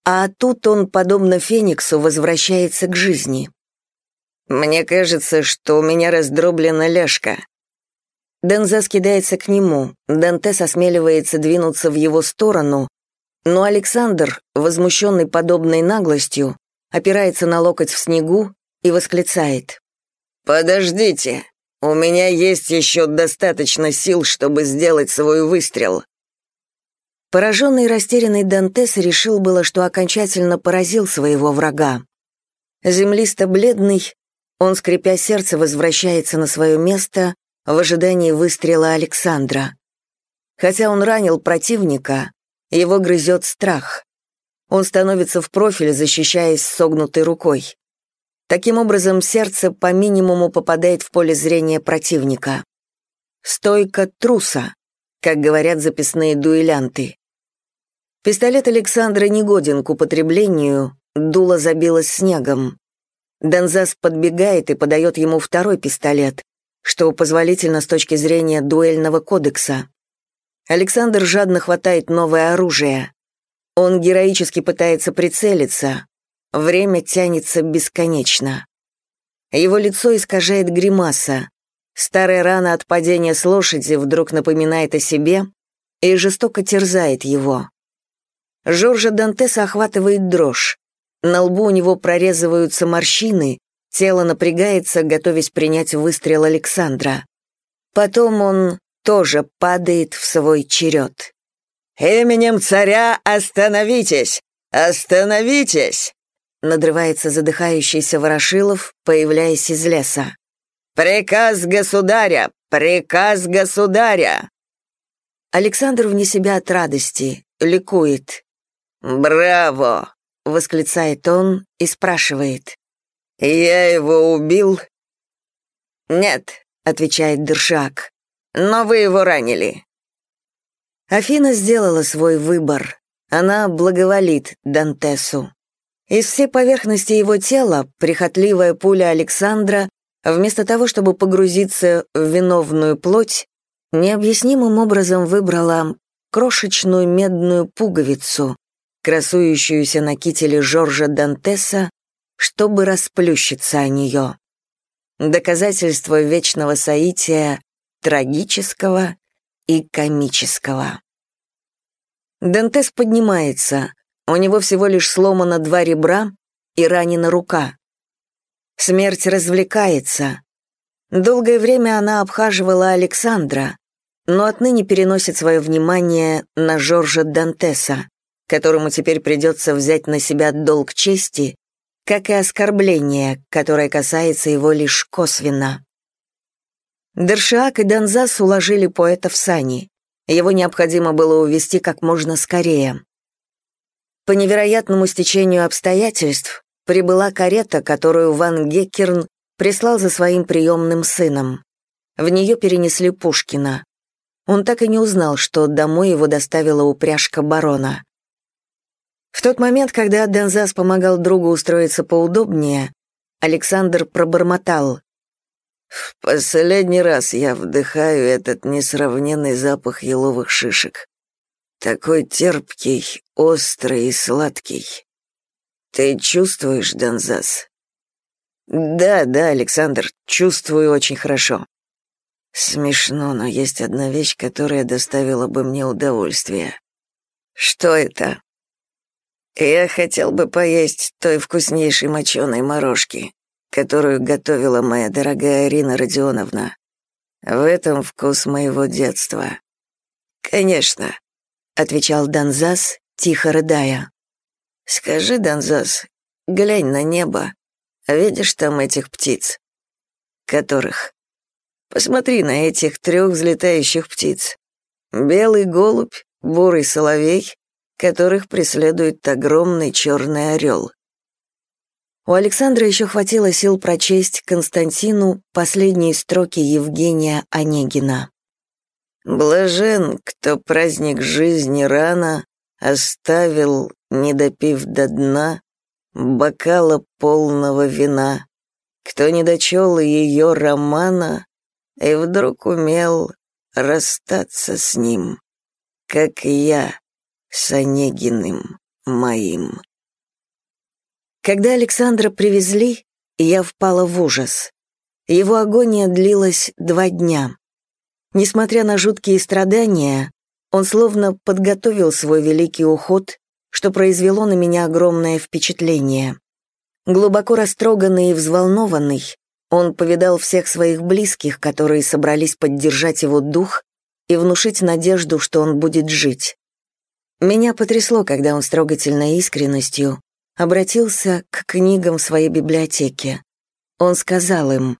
Speaker 1: А тут он, подобно Фениксу, возвращается к жизни. «Мне кажется, что у меня раздроблена ляжка». Дензас кидается к нему, Дантес осмеливается двинуться в его сторону, но Александр, возмущенный подобной наглостью, опирается на локоть в снегу и восклицает. «Подождите, у меня есть еще достаточно сил, чтобы сделать свой выстрел. Пораженный и растерянный Дантес решил было, что окончательно поразил своего врага. Землисто-бледный, он, скрипя сердце, возвращается на свое место в ожидании выстрела Александра. Хотя он ранил противника, его грызет страх. Он становится в профиль, защищаясь согнутой рукой. Таким образом, сердце по минимуму попадает в поле зрения противника. Стойка труса, как говорят записные дуэлянты. Пистолет Александра не годен к употреблению, дуло забилось снегом. Донзас подбегает и подает ему второй пистолет, что позволительно с точки зрения дуэльного кодекса. Александр жадно хватает новое оружие. Он героически пытается прицелиться. Время тянется бесконечно. Его лицо искажает гримаса. Старая рана от падения с лошади вдруг напоминает о себе и жестоко терзает его. Жоржа Дантеса охватывает дрожь. На лбу у него прорезываются морщины, тело напрягается, готовясь принять выстрел Александра. Потом он тоже падает в свой черед. «Именем царя остановитесь! Остановитесь!» надрывается задыхающийся Ворошилов, появляясь из леса. «Приказ государя! Приказ государя!» Александр вне себя от радости, ликует. «Браво!» — восклицает он и спрашивает. «Я его убил?» «Нет», — отвечает Дершак, — «но вы его ранили». Афина сделала свой выбор. Она благоволит Дантесу. Из всей поверхности его тела прихотливая пуля Александра, вместо того, чтобы погрузиться в виновную плоть, необъяснимым образом выбрала крошечную медную пуговицу, красующуюся на кителе Жоржа Дантеса, чтобы расплющиться о нее. Доказательство вечного соития трагического и комического. Дантес поднимается, у него всего лишь сломано два ребра и ранена рука. Смерть развлекается. Долгое время она обхаживала Александра, но отныне переносит свое внимание на Жоржа Дантеса, которому теперь придется взять на себя долг чести, как и оскорбление, которое касается его лишь косвенно. Дершиак и Донзас уложили поэта в сани. Его необходимо было увести как можно скорее. По невероятному стечению обстоятельств прибыла карета, которую Ван Геккерн прислал за своим приемным сыном. В нее перенесли Пушкина. Он так и не узнал, что домой его доставила упряжка барона. В тот момент, когда Дензас помогал другу устроиться поудобнее, Александр пробормотал. «В последний раз я вдыхаю этот несравненный запах еловых шишек. Такой терпкий, острый и сладкий. Ты чувствуешь, Донзас?» «Да, да, Александр, чувствую очень хорошо». «Смешно, но есть одна вещь, которая доставила бы мне удовольствие». «Что это?» «Я хотел бы поесть той вкуснейшей моченой морожки, которую готовила моя дорогая Арина Родионовна. В этом вкус моего детства». «Конечно», — отвечал Донзас, тихо рыдая. «Скажи, Донзас, глянь на небо. Видишь там этих птиц?» «Которых?» Посмотри на этих трех взлетающих птиц. Белый голубь, бурый соловей, которых преследует огромный черный орел. У Александра еще хватило сил прочесть Константину последние строки Евгения Онегина. «Блажен, кто праздник жизни рано оставил, не допив до дна, бокала полного вина, кто не дочел ее романа, и вдруг умел расстаться с ним, как я с Онегиным моим. Когда Александра привезли, я впала в ужас. Его агония длилась два дня. Несмотря на жуткие страдания, он словно подготовил свой великий уход, что произвело на меня огромное впечатление. Глубоко растроганный и взволнованный, он повидал всех своих близких, которые собрались поддержать его дух и внушить надежду, что он будет жить. Меня потрясло, когда он с трогательной искренностью обратился к книгам в своей библиотеке. Он сказал им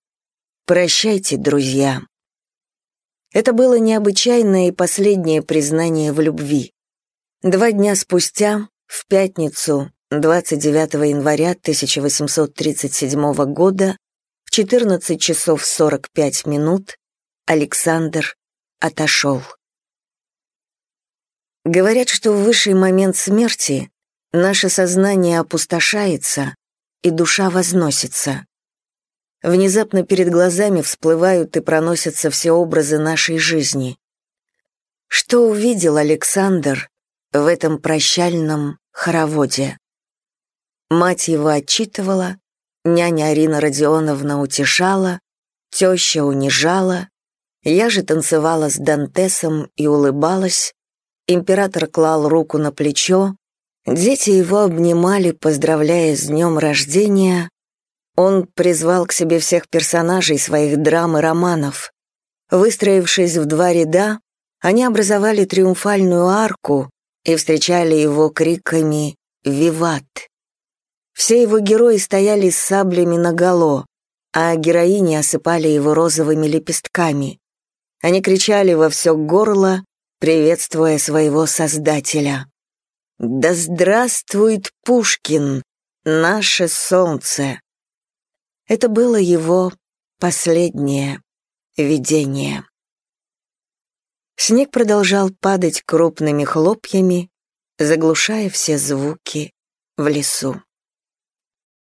Speaker 1: «Прощайте, друзья». Это было необычайное и последнее признание в любви. Два дня спустя В пятницу, 29 января 1837 года, в 14 часов 45 минут, Александр отошел. Говорят, что в высший момент смерти наше сознание опустошается, и душа возносится. Внезапно перед глазами всплывают и проносятся все образы нашей жизни. Что увидел Александр в этом прощальном хороводе? Мать его отчитывала, няня Арина Родионовна утешала, теща унижала, я же танцевала с Дантесом и улыбалась, император клал руку на плечо, дети его обнимали, поздравляя с днем рождения, он призвал к себе всех персонажей своих драм и романов. Выстроившись в два ряда, они образовали триумфальную арку и встречали его криками «Виват!». Все его герои стояли с саблями наголо, а героини осыпали его розовыми лепестками. Они кричали во все горло, приветствуя своего создателя. «Да здравствует Пушкин, наше солнце!» Это было его последнее видение. Снег продолжал падать крупными хлопьями, заглушая все звуки в лесу.